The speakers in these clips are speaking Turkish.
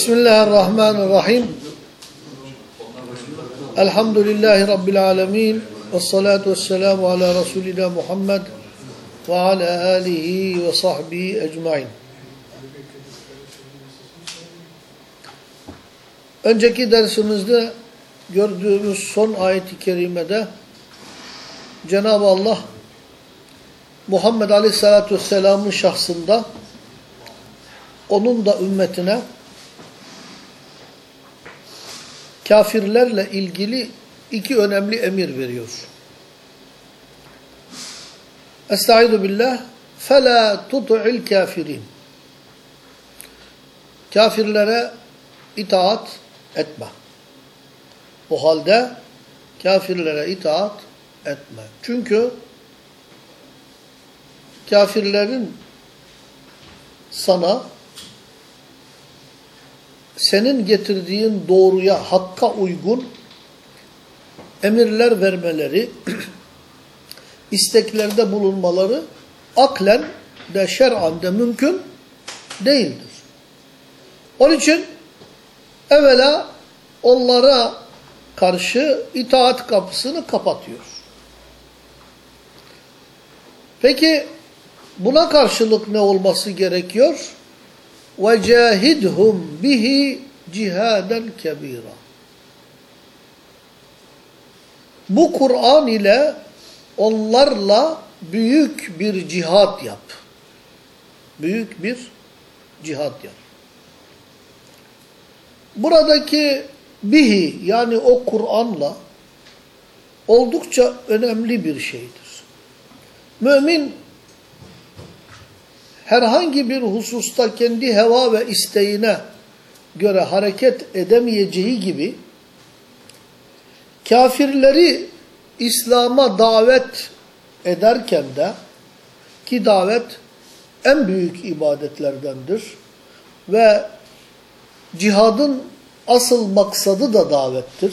Bismillahirrahmanirrahim. Elhamdülillahi Rabbil alemin. Ve salatu ve selamu ala Resulina Muhammed ve ala alihi ve sahbihi ecmain. Önceki dersimizde gördüğümüz son ayet-i kerimede Cenab-ı Allah Muhammed Aleyhisselatü Vesselam'ın şahsında onun da ümmetine kafirlerle ilgili iki önemli emir veriyor. Estaizu billah فَلَا تُطُعِ الْكَافِرِينَ Kafirlere itaat etme. O halde kafirlere itaat etme. Çünkü kafirlerin sana senin getirdiğin doğruya, hakka uygun emirler vermeleri, isteklerde bulunmaları aklen de şer'an de mümkün değildir. Onun için evvela onlara karşı itaat kapısını kapatıyor. Peki buna karşılık ne olması gerekiyor? وَجَاهِدْهُمْ bihi cihaden kebira. Bu Kur'an ile onlarla büyük bir cihat yap. Büyük bir cihat yap. Buradaki bihi yani o Kur'an'la oldukça önemli bir şeydir. Mümin herhangi bir hususta kendi heva ve isteğine göre hareket edemeyeceği gibi kafirleri İslam'a davet ederken de ki davet en büyük ibadetlerdendir ve cihadın asıl maksadı da davettir.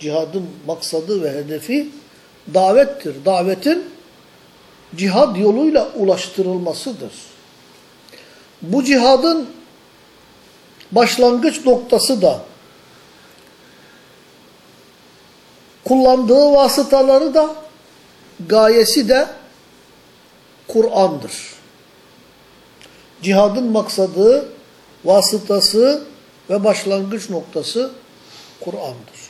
Cihadın maksadı ve hedefi davettir. Davetin cihad yoluyla ulaştırılmasıdır. Bu cihadın başlangıç noktası da kullandığı vasıtaları da gayesi de Kur'an'dır. Cihadın maksadı, vasıtası ve başlangıç noktası Kur'an'dır.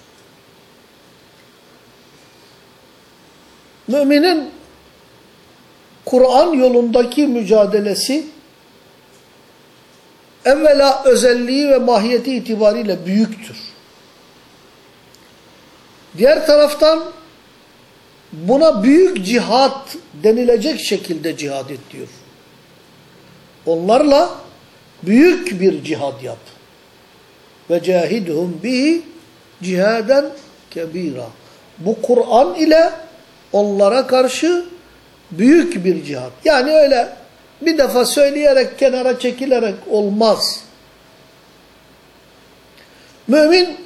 Müminin Kur'an yolundaki mücadelesi evvela özelliği ve mahiyeti itibariyle büyüktür. Diğer taraftan buna büyük cihat denilecek şekilde cihad et diyor. Onlarla büyük bir cihad yap. Ve cahidhum bihi cihaden kebira. Bu Kur'an ile onlara karşı büyük bir cihat. Yani öyle bir defa söyleyerek kenara çekilerek olmaz. Mümin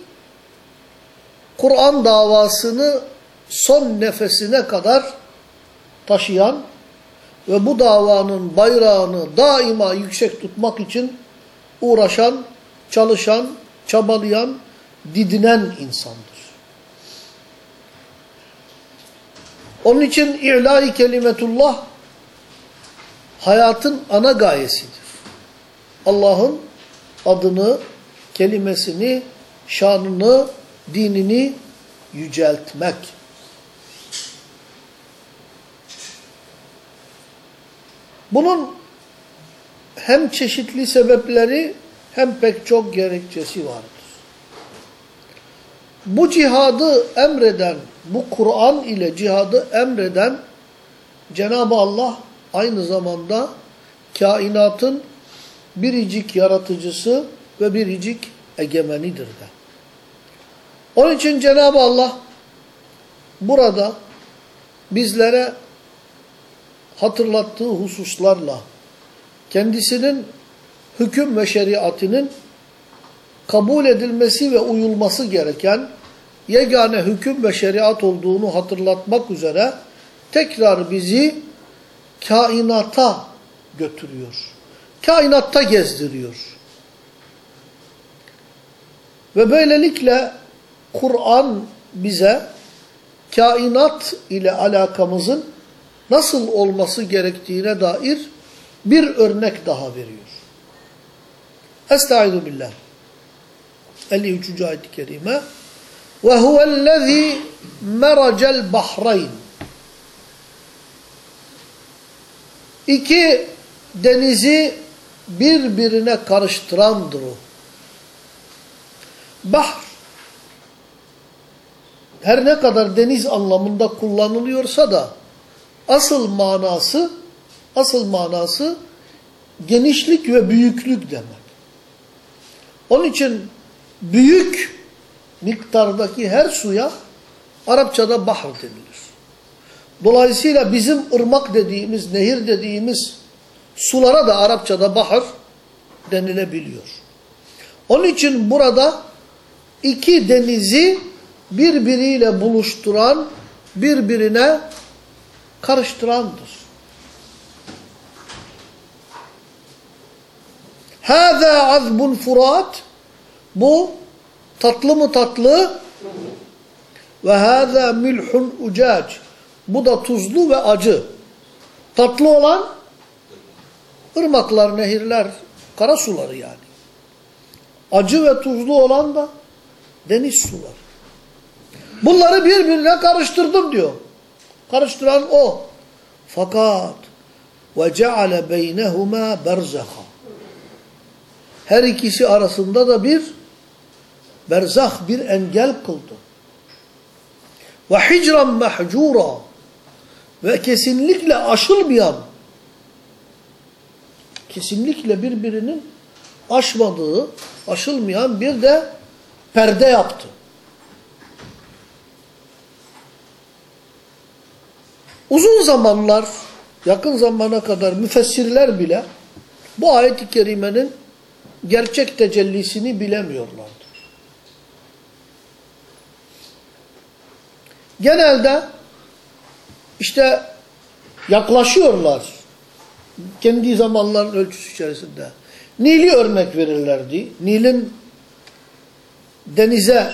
Kur'an davasını son nefesine kadar taşıyan ve bu davanın bayrağını daima yüksek tutmak için uğraşan, çalışan, çabalayan, didinen insandır. Onun için i'la-i kelimetullah hayatın ana gayesidir. Allah'ın adını, kelimesini, şanını, dinini yüceltmek. Bunun hem çeşitli sebepleri hem pek çok gerekçesi vardır. Bu cihadı emreden, bu Kur'an ile cihadı emreden Cenab-ı Allah aynı zamanda kainatın biricik yaratıcısı ve biricik egemenidir de. Onun için Cenab-ı Allah burada bizlere hatırlattığı hususlarla kendisinin hüküm ve şeriatının kabul edilmesi ve uyulması gereken yegane hüküm ve şeriat olduğunu hatırlatmak üzere tekrar bizi kainata götürüyor. Kainatta gezdiriyor. Ve böylelikle Kur'an bize kainat ile alakamızın nasıl olması gerektiğine dair bir örnek daha veriyor. Estaizu billah. 53. ayet-i kerime. Ve huvellezî meracel bahrayn. İki denizi birbirine karıştırandır o. Bahr her ne kadar deniz anlamında kullanılıyorsa da asıl manası asıl manası genişlik ve büyüklük demek. Onun için büyük miktardaki her suya Arapçada bahr denilir. Dolayısıyla bizim ırmak dediğimiz, nehir dediğimiz sulara da Arapçada bahar denilebiliyor. Onun için burada iki denizi birbiriyle buluşturan, birbirine karıştırandır. Hâzâ azbun furat Bu tatlı mı tatlı? Ve hâzâ milhun ucac Bu da tuzlu ve acı. Tatlı olan ırmaklar, nehirler, kara suları yani. Acı ve tuzlu olan da deniz suları. Bunları birbirine karıştırdım diyor. Karıştıran o. Fakat ve ceale beynehuma berzaha. Her ikisi arasında da bir berzah, bir engel kıldı. Ve hicran mahcura ve kesinlikle aşılmayan kesinlikle birbirinin aşmadığı, aşılmayan bir de perde yaptı. Uzun zamanlar, yakın zamana kadar müfessirler bile bu ayet-i kerimenin gerçek tecellisini bilemiyorlardı. Genelde işte yaklaşıyorlar kendi zamanların ölçüsü içerisinde. Nil'i örnek verirlerdi. Nil'in denize,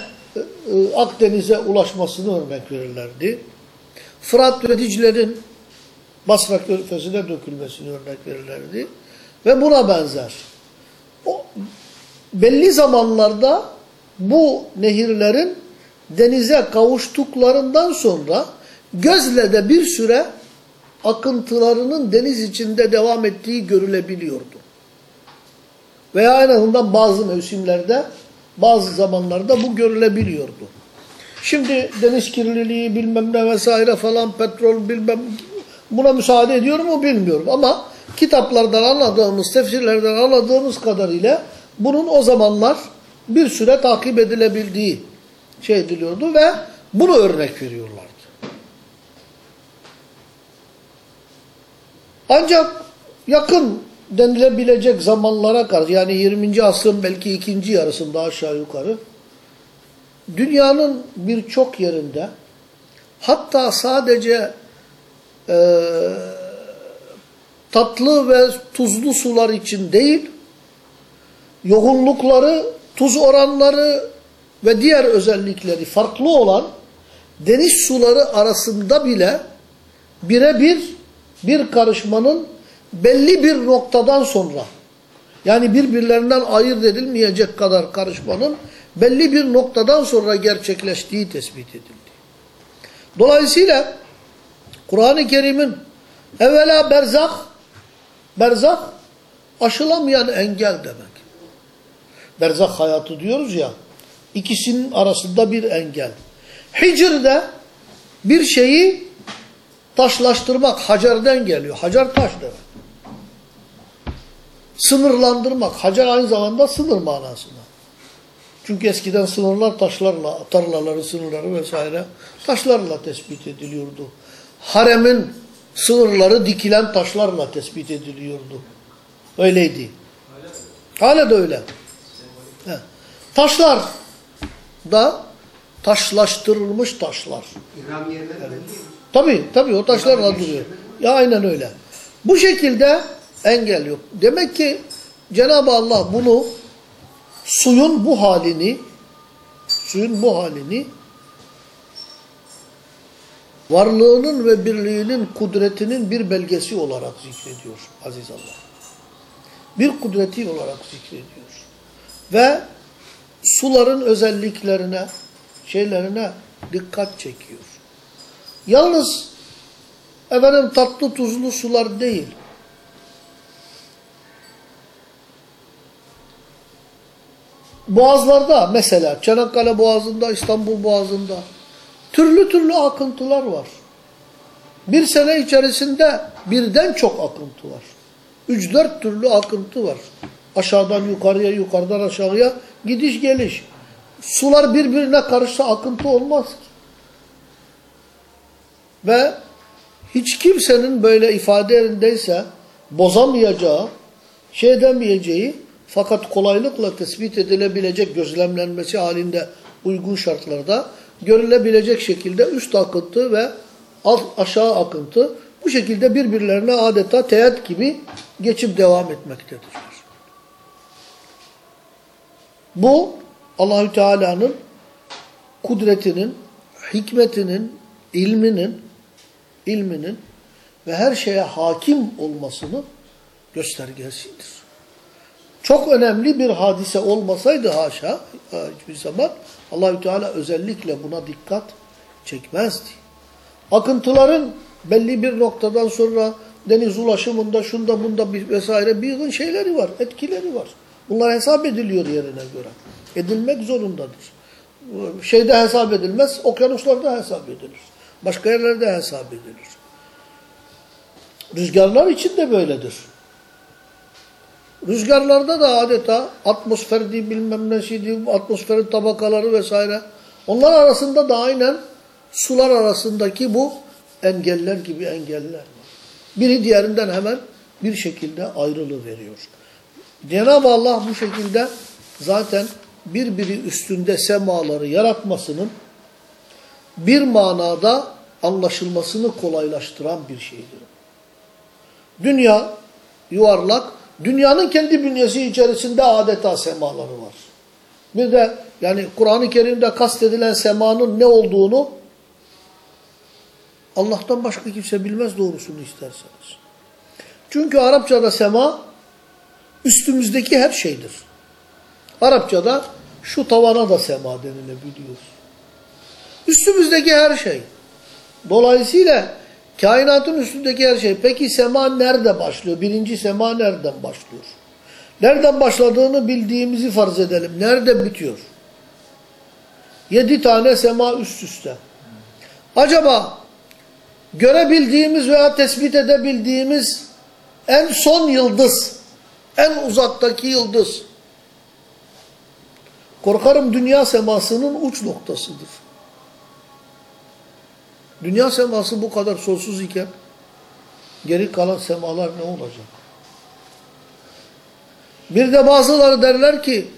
Akdeniz'e ulaşmasını örnek verirlerdi. Fırat ve Dicle'nin Basra Körfezi'ne dökülmesini örnek verirlerdi. Ve buna benzer. O, belli zamanlarda bu nehirlerin denize kavuştuklarından sonra gözle de bir süre akıntılarının deniz içinde devam ettiği görülebiliyordu. Veya en azından bazı mevsimlerde, bazı zamanlarda bu görülebiliyordu. Şimdi deniz kirliliği bilmem ne vesaire falan petrol bilmem buna müsaade ediyor mu bilmiyorum ama kitaplardan anladığımız, tefsirlerden anladığımız kadarıyla bunun o zamanlar bir süre takip edilebildiği şey ediliyordu ve bunu örnek veriyorlardı. Ancak yakın denilebilecek zamanlara karşı yani 20. asrın belki ikinci yarısında aşağı yukarı dünyanın birçok yerinde hatta sadece e, tatlı ve tuzlu sular için değil yoğunlukları, tuz oranları ve diğer özellikleri farklı olan deniz suları arasında bile birebir bir karışmanın belli bir noktadan sonra yani birbirlerinden ayırt edilmeyecek kadar karışmanın belli bir noktadan sonra gerçekleştiği tespit edildi. Dolayısıyla Kur'an-ı Kerim'in evvela berzak, berzak aşılamayan engel demek. Berzak hayatı diyoruz ya, ikisinin arasında bir engel. Hicr'de bir şeyi taşlaştırmak, hacerden geliyor. Hacer taş demek. Sınırlandırmak, hacer aynı zamanda sınır manasında. Çünkü eskiden sınırlar taşlarla, tarlaların sınırları vesaire taşlarla tespit ediliyordu. Haremin sınırları dikilen taşlarla tespit ediliyordu. Öyleydi. Hala da öyle. Taşlar da taşlaştırılmış taşlar. İhram yerleri Evet. Tabii tabii o taşlarla duruyor. Ya aynen öyle. Bu şekilde engel yok. Demek ki Cenab-ı Allah bunu suyun bu halini suyun bu halini varlığının ve birliğinin kudretinin bir belgesi olarak zikrediyor aziz Allah. Bir kudreti olarak zikrediyor. Ve suların özelliklerine, şeylerine dikkat çekiyor. Yalnız efendim tatlı tuzlu sular değil. Boğazlarda mesela Çanakkale Boğazı'nda, İstanbul Boğazı'nda türlü türlü akıntılar var. Bir sene içerisinde birden çok akıntı var. Üç dört türlü akıntı var. Aşağıdan yukarıya, yukarıdan aşağıya gidiş geliş. Sular birbirine karışsa akıntı olmaz. Ve hiç kimsenin böyle ifade yerindeyse bozamayacağı, şey edemeyeceği fakat kolaylıkla tespit edilebilecek gözlemlenmesi halinde uygun şartlarda görülebilecek şekilde üst akıntı ve alt aşağı akıntı bu şekilde birbirlerine adeta teğet gibi geçip devam etmektedir. Bu Allahü Teala'nın kudretinin, hikmetinin, ilminin, ilminin ve her şeye hakim olmasını göstergesidir. Çok önemli bir hadise olmasaydı haşa hiçbir zaman Allahü Teala özellikle buna dikkat çekmezdi. Akıntıların belli bir noktadan sonra deniz ulaşımında şunda bunda bir vesaire bir yığın şeyleri var, etkileri var. Bunlar hesap ediliyor yerine göre. Edilmek zorundadır. Şeyde hesap edilmez, okyanuslarda hesap edilir. Başka yerlerde hesap edilir. Rüzgarlar için de böyledir. Rüzgarlarda da adeta atmosferdi bilmem nesiydi, atmosferin tabakaları vesaire. Onlar arasında da aynen sular arasındaki bu engeller gibi engeller var. Biri diğerinden hemen bir şekilde ayrılı veriyor. Cenab-ı Allah bu şekilde zaten birbiri üstünde semaları yaratmasının bir manada anlaşılmasını kolaylaştıran bir şeydir. Dünya yuvarlak, dünyanın kendi bünyesi içerisinde adeta semaları var. Bir de yani Kur'an-ı Kerim'de kastedilen semanın ne olduğunu Allah'tan başka kimse bilmez doğrusunu isterseniz. Çünkü Arapçada sema üstümüzdeki her şeydir. Arapçada şu tavana da sema denilebiliyor. Üstümüzdeki her şey. Dolayısıyla kainatın üstündeki her şey. Peki sema nerede başlıyor? Birinci sema nereden başlıyor? Nereden başladığını bildiğimizi farz edelim. Nerede bitiyor? Yedi tane sema üst üste. Acaba görebildiğimiz veya tespit edebildiğimiz en son yıldız, en uzaktaki yıldız, korkarım dünya semasının uç noktasıdır. Dünya seması bu kadar sonsuz iken geri kalan semalar ne olacak? Bir de bazıları derler ki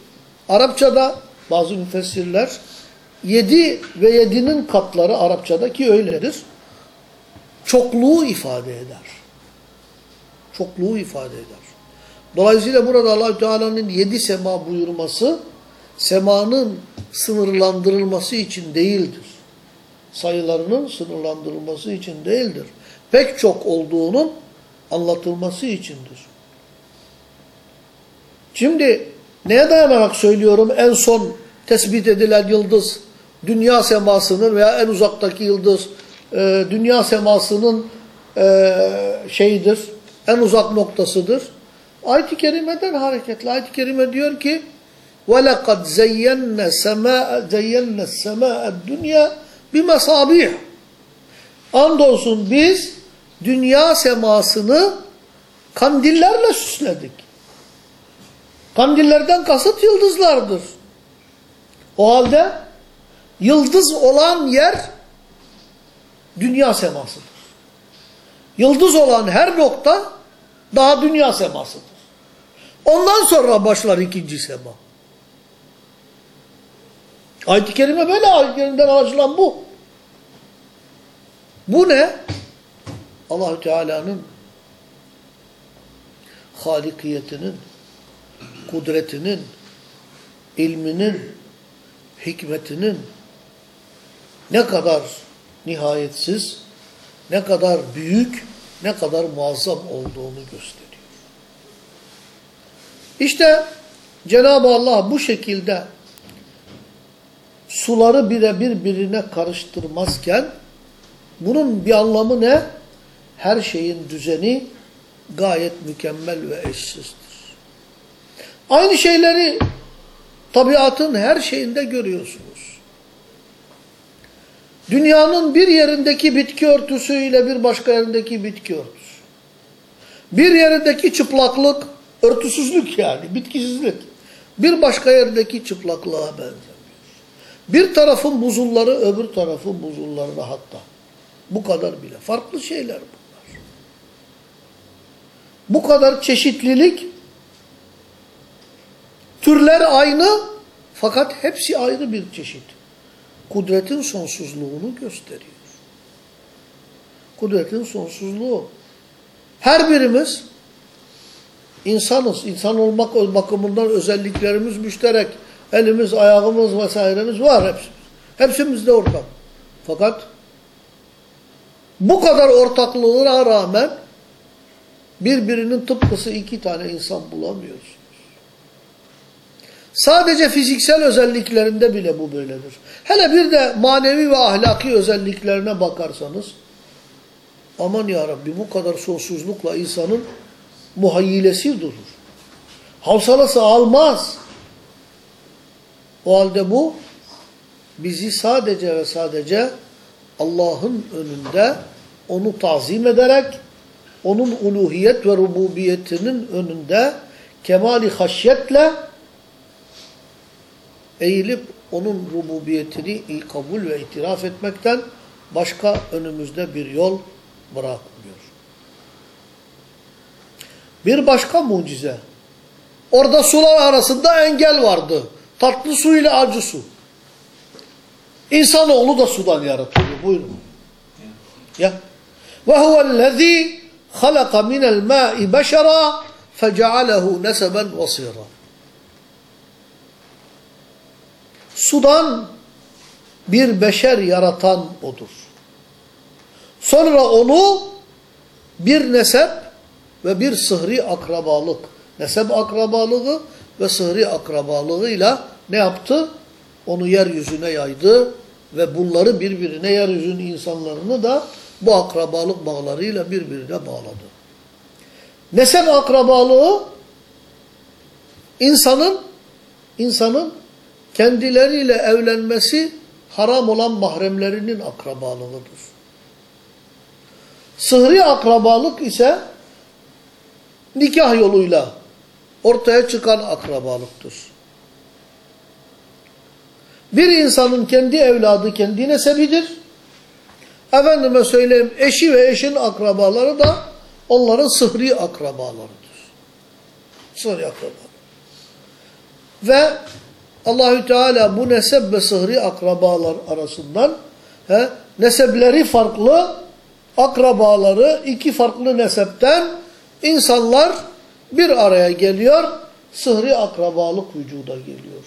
Arapçada bazı müfessirler yedi ve yedinin katları Arapçada ki öyledir. Çokluğu ifade eder. Çokluğu ifade eder. Dolayısıyla burada Allahü Teala'nın yedi sema buyurması semanın sınırlandırılması için değildir sayılarının sınırlandırılması için değildir. Pek çok olduğunun anlatılması içindir. Şimdi neye dayanarak söylüyorum en son tespit edilen yıldız dünya semasının veya en uzaktaki yıldız e, dünya semasının e, şeyidir, en uzak noktasıdır. Ayet-i Kerime'den hareketle ayet-i Kerime diyor ki وَلَقَدْ زَيَّنَّ سَمَاءَ زَيَّنَّ السَّمَاءَ الدُّنْيَا bir mesabih. Andolsun biz dünya semasını kandillerle süsledik. Kandillerden kasıt yıldızlardır. O halde yıldız olan yer dünya semasıdır. Yıldız olan her nokta daha dünya semasıdır. Ondan sonra başlar ikinci sema. Ayet-i Kerime böyle ayet-i Kerim'den anlaşılan bu. Bu ne? Allahü Teala'nın halikiyetinin, kudretinin, ilminin, hikmetinin ne kadar nihayetsiz, ne kadar büyük, ne kadar muazzam olduğunu gösteriyor. İşte Cenab-ı Allah bu şekilde suları birebir birbirine karıştırmazken bunun bir anlamı ne? Her şeyin düzeni gayet mükemmel ve eşsizdir. Aynı şeyleri tabiatın her şeyinde görüyorsunuz. Dünyanın bir yerindeki bitki örtüsüyle bir başka yerindeki bitki örtüsü. Bir yerindeki çıplaklık, örtüsüzlük yani, bitkisizlik. Bir başka yerdeki çıplaklığa benzemiyor. Bir tarafın buzulları öbür tarafın buzullarına hatta. Bu kadar bile. Farklı şeyler bunlar. Bu kadar çeşitlilik, türler aynı fakat hepsi ayrı bir çeşit. Kudretin sonsuzluğunu gösteriyor. Kudretin sonsuzluğu. Her birimiz insanız. İnsan olmak bakımından özelliklerimiz müşterek. Elimiz, ayağımız vesairemiz var hepsi. Hepsimizde ortak. Fakat bu kadar ortaklığına rağmen birbirinin tıpkısı iki tane insan bulamıyorsunuz. Sadece fiziksel özelliklerinde bile bu böyledir. Hele bir de manevi ve ahlaki özelliklerine bakarsanız aman ya Rabbi bu kadar sonsuzlukla insanın muhayyilesi durur. Havsalası almaz. O halde bu bizi sadece ve sadece Allah'ın önünde onu tazim ederek onun uluhiyet ve rububiyetinin önünde kemali haşyetle eğilip onun rububiyetini kabul ve itiraf etmekten başka önümüzde bir yol bırakmıyor. Bir başka mucize. Orada sular arasında engel vardı. Tatlı su ile acı su. İnsanoğlu da sudan yaratılıyor. Buyurun. Ya. Ve huvellezî halaka minel mâ'i beşera fecealehu neseben vasîra. Sudan bir beşer yaratan odur. Sonra onu bir nesep ve bir sıhri akrabalık, nesep akrabalığı ve sıhri akrabalığıyla ne yaptı? Onu yeryüzüne yaydı ve bunları birbirine, yeryüzünün insanlarını da bu akrabalık bağlarıyla birbirine bağladı. Nesep akrabalığı insanın insanın kendileriyle evlenmesi haram olan mahremlerinin akrabalığıdır. Sıhri akrabalık ise nikah yoluyla ortaya çıkan akrabalıktır. Bir insanın kendi evladı kendi nesebidir. Efendime söyleyeyim eşi ve eşin akrabaları da onların sıhri akrabalarıdır. Sıhri akrabalar. Ve Allahü Teala bu nesep ve sıhri akrabalar arasından he, nesepleri farklı akrabaları iki farklı nesepten insanlar bir araya geliyor. Sıhri akrabalık vücuda geliyor.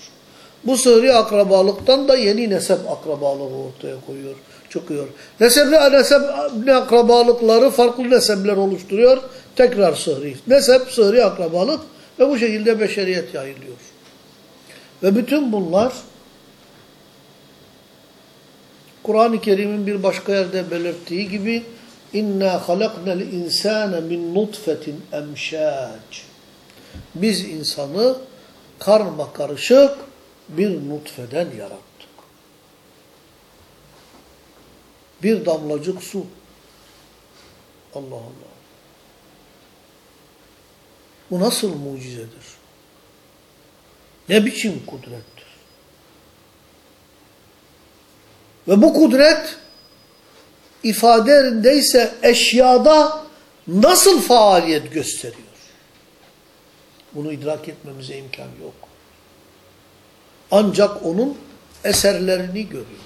Bu sıhri akrabalıktan da yeni nesep akrabalığı ortaya koyuyor, çıkıyor. Nesepli nesep akrabalıkları farklı nesepler oluşturuyor. Tekrar sıhri. Nesep, sıhri akrabalık ve bu şekilde beşeriyet yayılıyor. Ve bütün bunlar Kur'an-ı Kerim'in bir başka yerde belirttiği gibi İnna halaknal insane min nutfetin emşac. Biz insanı karma karışık bir nutfeden yarattık. Bir damlacık su. Allah Allah. Bu nasıl mucizedir? Ne biçim kudrettir? Ve bu kudret ifade yerindeyse eşyada nasıl faaliyet gösteriyor? Bunu idrak etmemize imkan yok. Ancak onun eserlerini görüyoruz.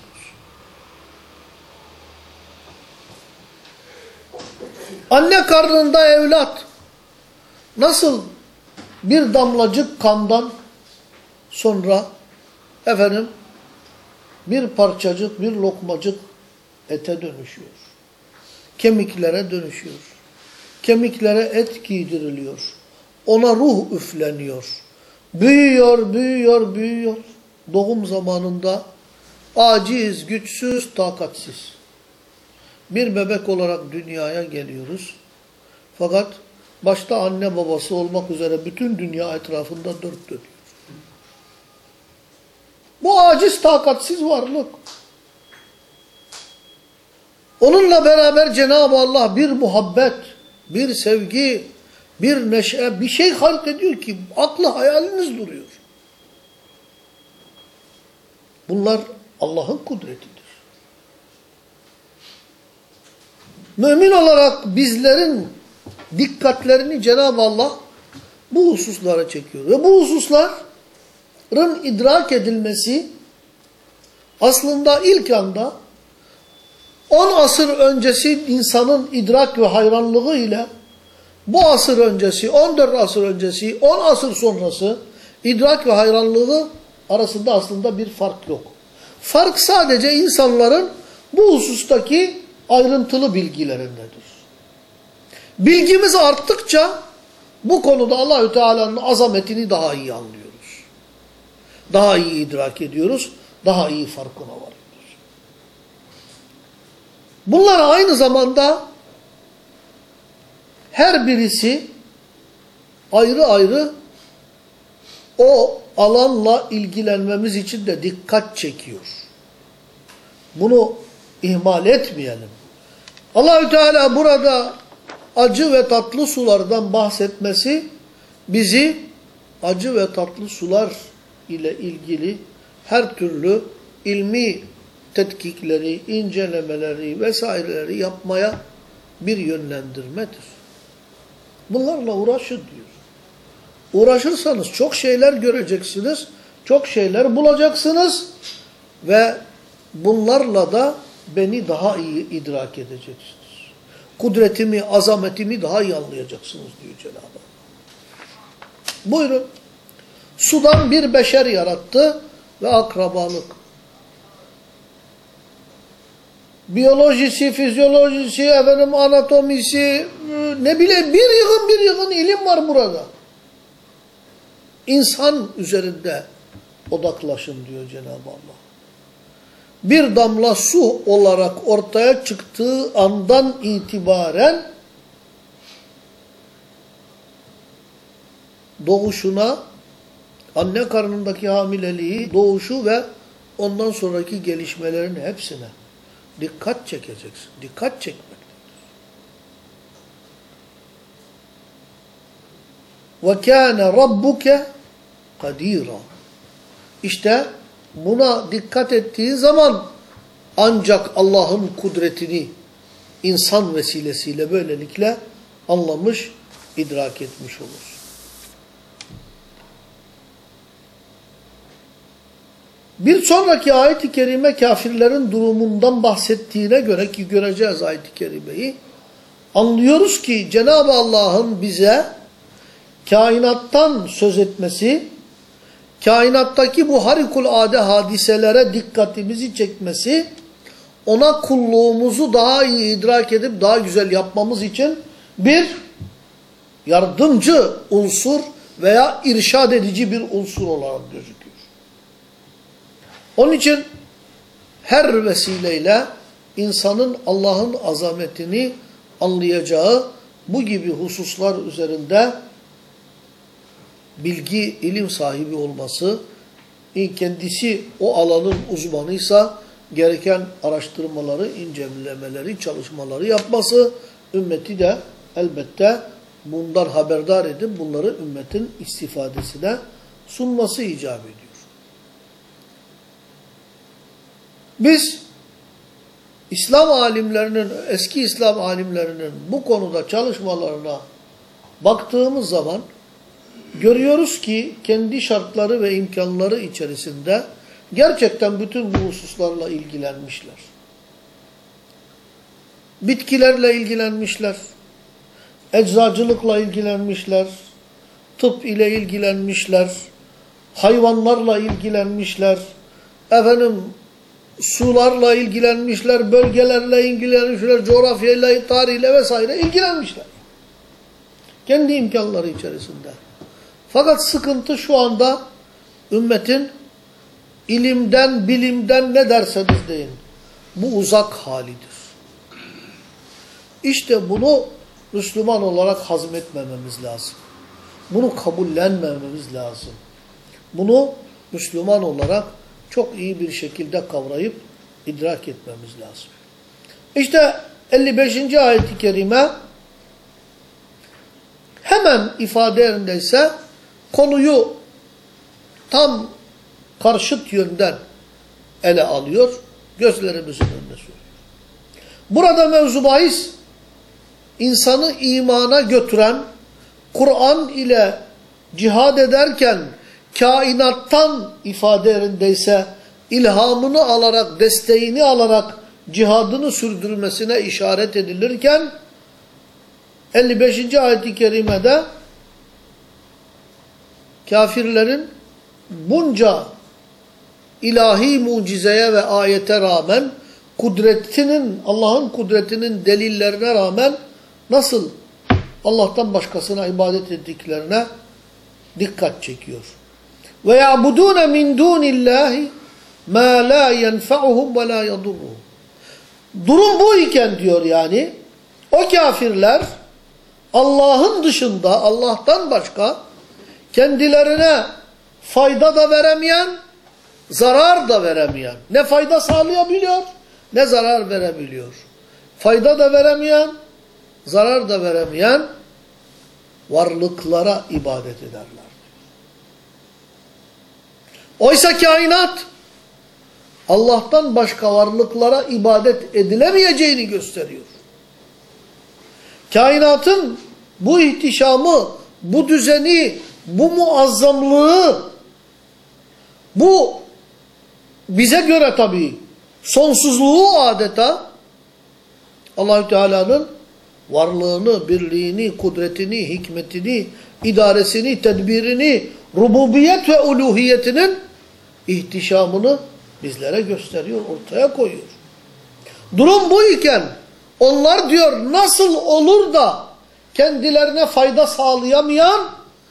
Anne karnında evlat nasıl bir damlacık kandan sonra efendim bir parçacık, bir lokmacık ete dönüşüyor. Kemiklere dönüşüyor. Kemiklere et giydiriliyor. Ona ruh üfleniyor. Büyüyor, büyüyor, büyüyor. Doğum zamanında aciz, güçsüz, takatsiz. Bir bebek olarak dünyaya geliyoruz. Fakat başta anne babası olmak üzere bütün dünya etrafında dört dönüyor. Bu aciz, takatsiz varlık. Onunla beraber Cenab-ı Allah bir muhabbet, bir sevgi, bir neşe, bir şey halk ediyor ki aklı hayaliniz duruyor. Bunlar Allah'ın kudretidir. Mümin olarak bizlerin dikkatlerini Cenab-ı Allah bu hususlara çekiyor. Ve bu hususların idrak edilmesi aslında ilk anda 10 asır öncesi insanın idrak ve hayranlığı ile bu asır öncesi, 14 asır öncesi, 10 asır sonrası idrak ve hayranlığı arasında aslında bir fark yok. Fark sadece insanların bu husustaki ayrıntılı bilgilerindedir. Bilgimiz arttıkça bu konuda Allahü Teala'nın azametini daha iyi anlıyoruz. Daha iyi idrak ediyoruz, daha iyi farkına varıyoruz. Bunlar aynı zamanda her birisi ayrı ayrı o alanla ilgilenmemiz için de dikkat çekiyor. Bunu ihmal etmeyelim. Allahü Teala burada acı ve tatlı sulardan bahsetmesi bizi acı ve tatlı sular ile ilgili her türlü ilmi tetkikleri, incelemeleri vesaireleri yapmaya bir yönlendirmedir. Bunlarla uğraşın diyor. Uğraşırsanız çok şeyler göreceksiniz, çok şeyler bulacaksınız ve bunlarla da beni daha iyi idrak edeceksiniz. Kudretimi, azametimi daha iyi anlayacaksınız diyor Cenab-ı Allah. Buyurun. Sudan bir beşer yarattı ve akrabalık. Biyolojisi, fizyolojisi, efendim anatomisi, ne bile bir yığın bir yığın ilim var burada. İnsan üzerinde odaklaşın diyor Cenab-ı Allah. Bir damla su olarak ortaya çıktığı andan itibaren doğuşuna, anne karnındaki hamileliği, doğuşu ve ondan sonraki gelişmelerin hepsine dikkat çekeceksin. Dikkat çekmektedir. Ve kâne rabbuke kadira. İşte buna dikkat ettiği zaman ancak Allah'ın kudretini insan vesilesiyle böylelikle anlamış, idrak etmiş olur. Bir sonraki ayet-i kerime kafirlerin durumundan bahsettiğine göre ki göreceğiz ayet-i kerimeyi. Anlıyoruz ki Cenab-ı Allah'ın bize kainattan söz etmesi, kainattaki bu harikulade hadiselere dikkatimizi çekmesi, ona kulluğumuzu daha iyi idrak edip daha güzel yapmamız için bir yardımcı unsur veya irşad edici bir unsur olarak gözüküyor. Onun için her vesileyle insanın Allah'ın azametini anlayacağı bu gibi hususlar üzerinde bilgi, ilim sahibi olması, kendisi o alanın uzmanıysa gereken araştırmaları, incelemeleri, çalışmaları yapması, ümmeti de elbette bundan haberdar edip bunları ümmetin istifadesine sunması icap ediyor. Biz İslam alimlerinin, eski İslam alimlerinin bu konuda çalışmalarına baktığımız zaman görüyoruz ki kendi şartları ve imkanları içerisinde gerçekten bütün bu hususlarla ilgilenmişler. Bitkilerle ilgilenmişler, eczacılıkla ilgilenmişler, tıp ile ilgilenmişler, hayvanlarla ilgilenmişler, efendim sularla ilgilenmişler, bölgelerle ilgilenmişler, coğrafyayla, tarihle vesaire ilgilenmişler. Kendi imkanları içerisinde. Fakat sıkıntı şu anda ümmetin ilimden, bilimden ne derseniz deyin. Bu uzak halidir. İşte bunu Müslüman olarak hazmetmememiz lazım. Bunu kabullenmememiz lazım. Bunu Müslüman olarak çok iyi bir şekilde kavrayıp idrak etmemiz lazım. İşte 55. ayet-i kerime hemen ifade yerindeyse konuyu tam karşıt yönden ele alıyor, gözlerimizin önüne sürüyor. Burada mevzu bahis insanı imana götüren, Kur'an ile cihad ederken kainattan ifade yerindeyse ilhamını alarak, desteğini alarak cihadını sürdürmesine işaret edilirken 55. ayet-i kerimede kafirlerin bunca ilahi mucizeye ve ayete rağmen kudretinin, Allah'ın kudretinin delillerine rağmen nasıl Allah'tan başkasına ibadet ettiklerine dikkat çekiyor. Ve ya'budun min dunillahi ma la yenfa'uhum ve la yadurruhum. Durum bu iken diyor yani o kafirler Allah'ın dışında Allah'tan başka kendilerine fayda da veremeyen, zarar da veremeyen, ne fayda sağlayabiliyor ne zarar verebiliyor. Fayda da veremeyen, zarar da veremeyen varlıklara ibadet ederler. Oysa kainat Allah'tan başka varlıklara ibadet edilemeyeceğini gösteriyor. Kainatın bu ihtişamı, bu düzeni, bu muazzamlığı, bu bize göre tabii sonsuzluğu adeta Allahü Teala'nın varlığını, birliğini, kudretini, hikmetini, idaresini, tedbirini, rububiyet ve uluhiyetinin ihtişamını bizlere gösteriyor, ortaya koyuyor. Durum bu iken onlar diyor nasıl olur da kendilerine fayda sağlayamayan,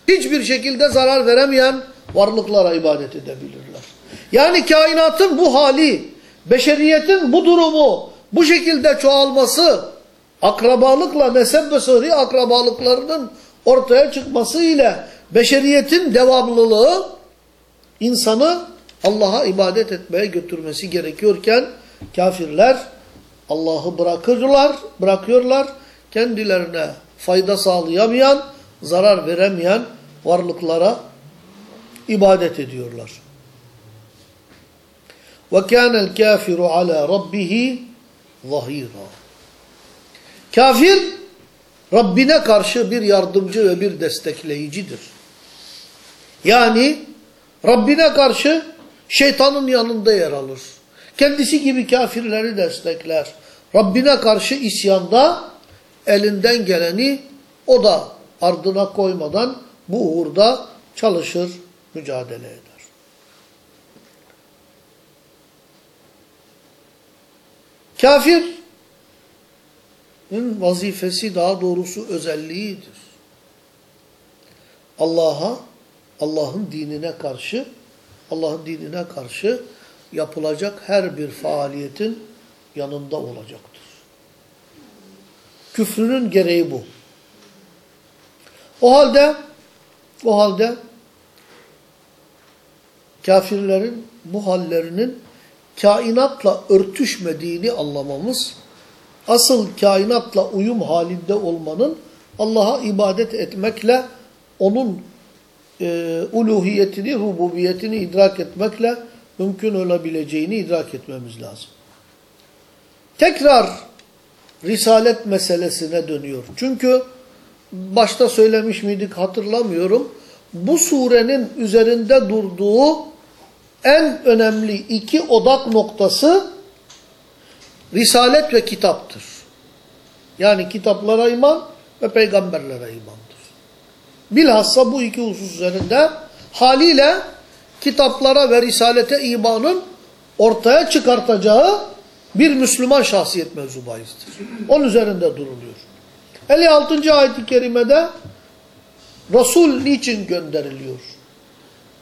hiçbir şekilde zarar veremeyen varlıklara ibadet edebilirler. Yani kainatın bu hali, beşeriyetin bu durumu, bu şekilde çoğalması, akrabalıkla nesep ve sıhri akrabalıklarının ortaya çıkması ile beşeriyetin devamlılığı insanı Allah'a ibadet etmeye götürmesi gerekiyorken kafirler Allah'ı bırakırlar, bırakıyorlar. Kendilerine fayda sağlayamayan, zarar veremeyen varlıklara ibadet ediyorlar. وَكَانَ الْكَافِرُ عَلَى رَبِّهِ ظَهِيرًا Kafir, Rabbine karşı bir yardımcı ve bir destekleyicidir. Yani Rabbine karşı şeytanın yanında yer alır. Kendisi gibi kafirleri destekler. Rabbine karşı isyanda elinden geleni o da ardına koymadan bu uğurda çalışır, mücadele eder. Kafirin vazifesi daha doğrusu özelliğidir. Allah'a, Allah'ın dinine karşı, Allah'ın dinine karşı yapılacak her bir faaliyetin yanında olacaktır. Küfrünün gereği bu. O halde o halde kafirlerin bu hallerinin kainatla örtüşmediğini anlamamız, asıl kainatla uyum halinde olmanın Allah'a ibadet etmekle onun e, uluhiyetini, rububiyetini idrak etmekle mümkün olabileceğini idrak etmemiz lazım. Tekrar risalet meselesine dönüyor. Çünkü başta söylemiş miydik hatırlamıyorum. Bu surenin üzerinde durduğu en önemli iki odak noktası risalet ve kitaptır. Yani kitaplara iman ve peygamberlere imandır. Bilhassa bu iki husus üzerinde haliyle kitaplara ve risalete imanın ortaya çıkartacağı bir Müslüman şahsiyet mevzu bahistir. Onun üzerinde duruluyor. 56. ayet-i kerimede Resul niçin gönderiliyor?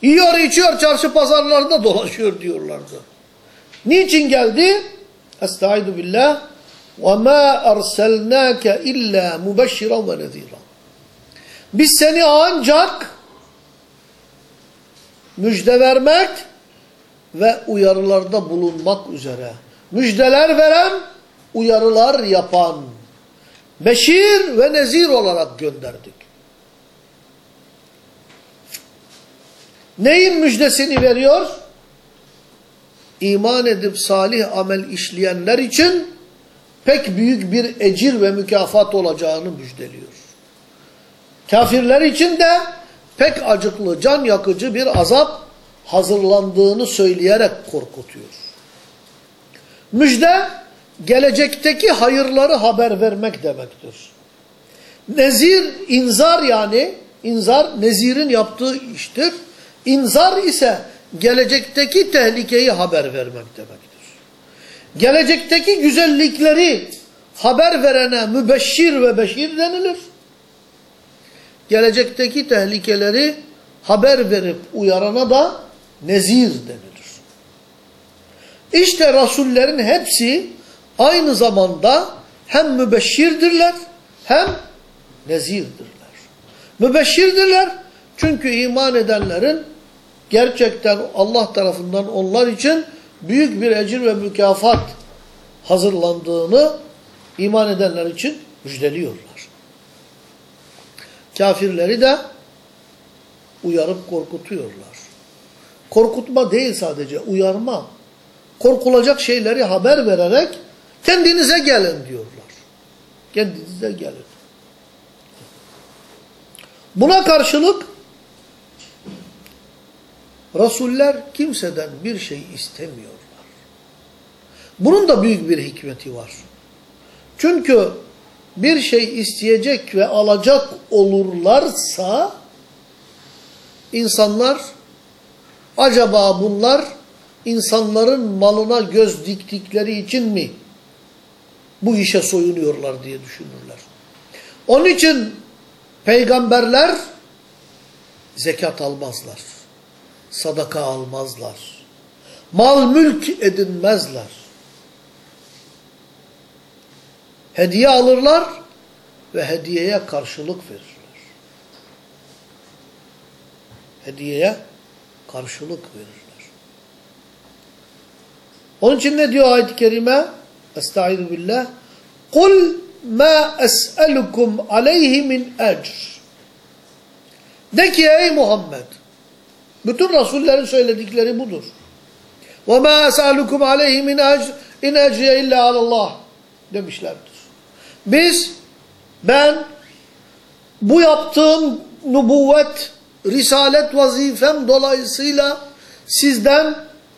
Yiyor içiyor çarşı pazarlarda dolaşıyor diyorlardı. Niçin geldi? Estaizu billah. وَمَا أَرْسَلْنَاكَ اِلَّا مُبَشِّرًا وَنَذ۪يرًا biz seni ancak müjde vermek ve uyarılarda bulunmak üzere. Müjdeler veren, uyarılar yapan, beşir ve nezir olarak gönderdik. Neyin müjdesini veriyor? İman edip salih amel işleyenler için pek büyük bir ecir ve mükafat olacağını müjdeliyor. Kafirler için de pek acıklı, can yakıcı bir azap hazırlandığını söyleyerek korkutuyor. Müjde, gelecekteki hayırları haber vermek demektir. Nezir, inzar yani, inzar nezirin yaptığı iştir. İnzar ise gelecekteki tehlikeyi haber vermek demektir. Gelecekteki güzellikleri haber verene mübeşşir ve beşir denilir. Gelecekteki tehlikeleri haber verip uyarana da nezir denilir. İşte Rasullerin hepsi aynı zamanda hem mübeşşirdirler hem nezirdirler. Mübeşşirdirler çünkü iman edenlerin gerçekten Allah tarafından onlar için büyük bir ecir ve mükafat hazırlandığını iman edenler için müjdeliyorlar. Kafirleri de uyarıp korkutuyorlar. Korkutma değil sadece, uyarma. Korkulacak şeyleri haber vererek kendinize gelin diyorlar. Kendinize gelin. Buna karşılık Resuller kimseden bir şey istemiyorlar. Bunun da büyük bir hikmeti var. Çünkü bir şey isteyecek ve alacak olurlarsa insanlar acaba bunlar insanların malına göz diktikleri için mi bu işe soyunuyorlar diye düşünürler. Onun için peygamberler zekat almazlar. Sadaka almazlar. Mal mülk edinmezler. Hediye alırlar ve hediyeye karşılık verirler. Hediyeye karşılık verirler. Onun için ne diyor ayet-i kerime? Estaizu billah. Kul ma es'elukum aleyhi min ecr. De ki ey Muhammed. Bütün Resullerin söyledikleri budur. Ve ma es'elukum aleyhi min ecr. İn ecriye illa alallah demişlerdir. Biz, ben bu yaptığım nübüvvet, risalet vazifem dolayısıyla sizden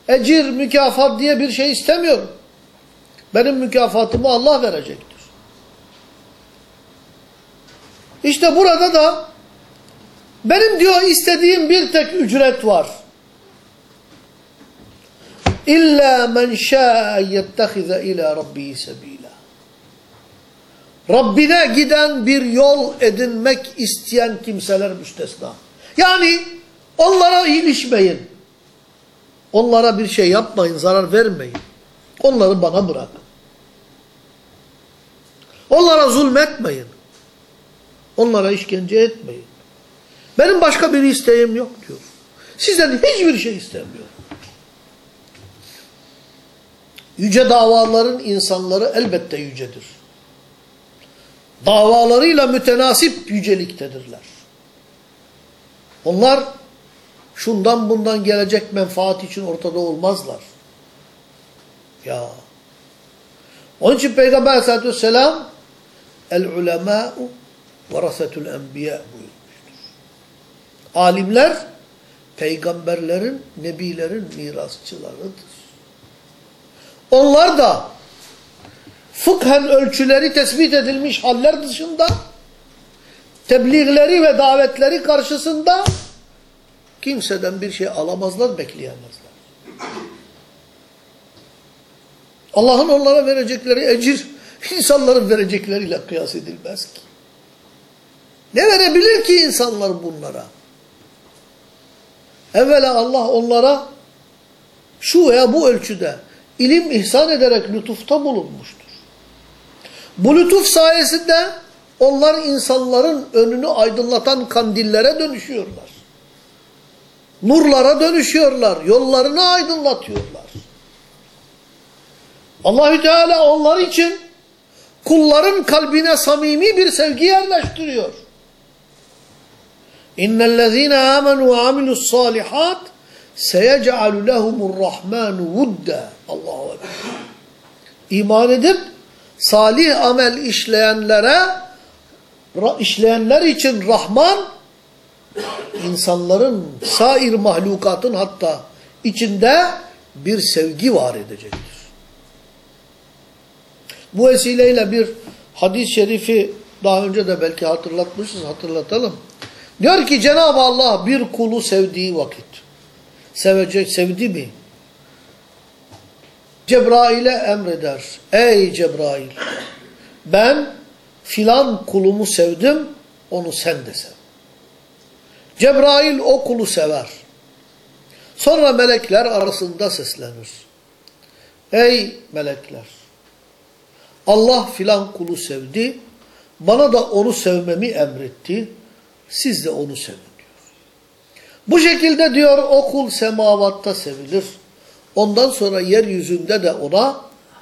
ecir, mükafat diye bir şey istemiyorum. Benim mükafatımı Allah verecektir. İşte burada da benim diyor istediğim bir tek ücret var. İlla men şâ yettehize ila rabbi sebîlâ. Rabbine giden bir yol edinmek isteyen kimseler müstesna. Yani onlara ilişmeyin. Onlara bir şey yapmayın, zarar vermeyin. Onları bana bırakın. Onlara zulmetmeyin. Onlara işkence etmeyin. Benim başka bir isteğim yok diyor. Sizden hiçbir şey istemiyorum. Yüce davaların insanları elbette yücedir. Davalarıyla mütenasip yüceliktedirler. Onlar şundan bundan gelecek menfaat için ortada olmazlar. Ya. Onun için Peygamber aleyhissalatü vesselam el-ulemâ'u verasetul enbiya buyurmuştur. Alimler peygamberlerin, nebilerin mirasçılarıdır. Onlar da fıkhen ölçüleri tespit edilmiş haller dışında tebliğleri ve davetleri karşısında kimseden bir şey alamazlar, bekleyemezler. Allah'ın onlara verecekleri ecir insanların verecekleriyle kıyas edilmez ki. Ne verebilir ki insanlar bunlara? Evvela Allah onlara şu veya bu ölçüde ilim ihsan ederek lütufta bulunmuştur. Bu lütuf sayesinde onlar insanların önünü aydınlatan kandillere dönüşüyorlar. Nurlara dönüşüyorlar. Yollarını aydınlatıyorlar. Allahü Teala onlar için kulların kalbine samimi bir sevgi yerleştiriyor. İnnellezîne âmenû ve amilussâlihât seyec'alu lehumurrahmanu vudda. Allahu ekber. İman edip salih amel işleyenlere işleyenler için Rahman insanların sair mahlukatın hatta içinde bir sevgi var edecektir. Bu vesileyle bir hadis-i şerifi daha önce de belki hatırlatmışız, hatırlatalım. Diyor ki Cenab-ı Allah bir kulu sevdiği vakit, sevecek, sevdi mi? Cebrail'e emreder. Ey Cebrail, ben filan kulumu sevdim, onu sen de sev. Cebrail o kulu sever. Sonra melekler arasında seslenir. Ey melekler! Allah filan kulu sevdi, bana da onu sevmemi emretti, siz de onu sevin diyor. Bu şekilde diyor o kul semavatta sevilir. Ondan sonra yeryüzünde de ona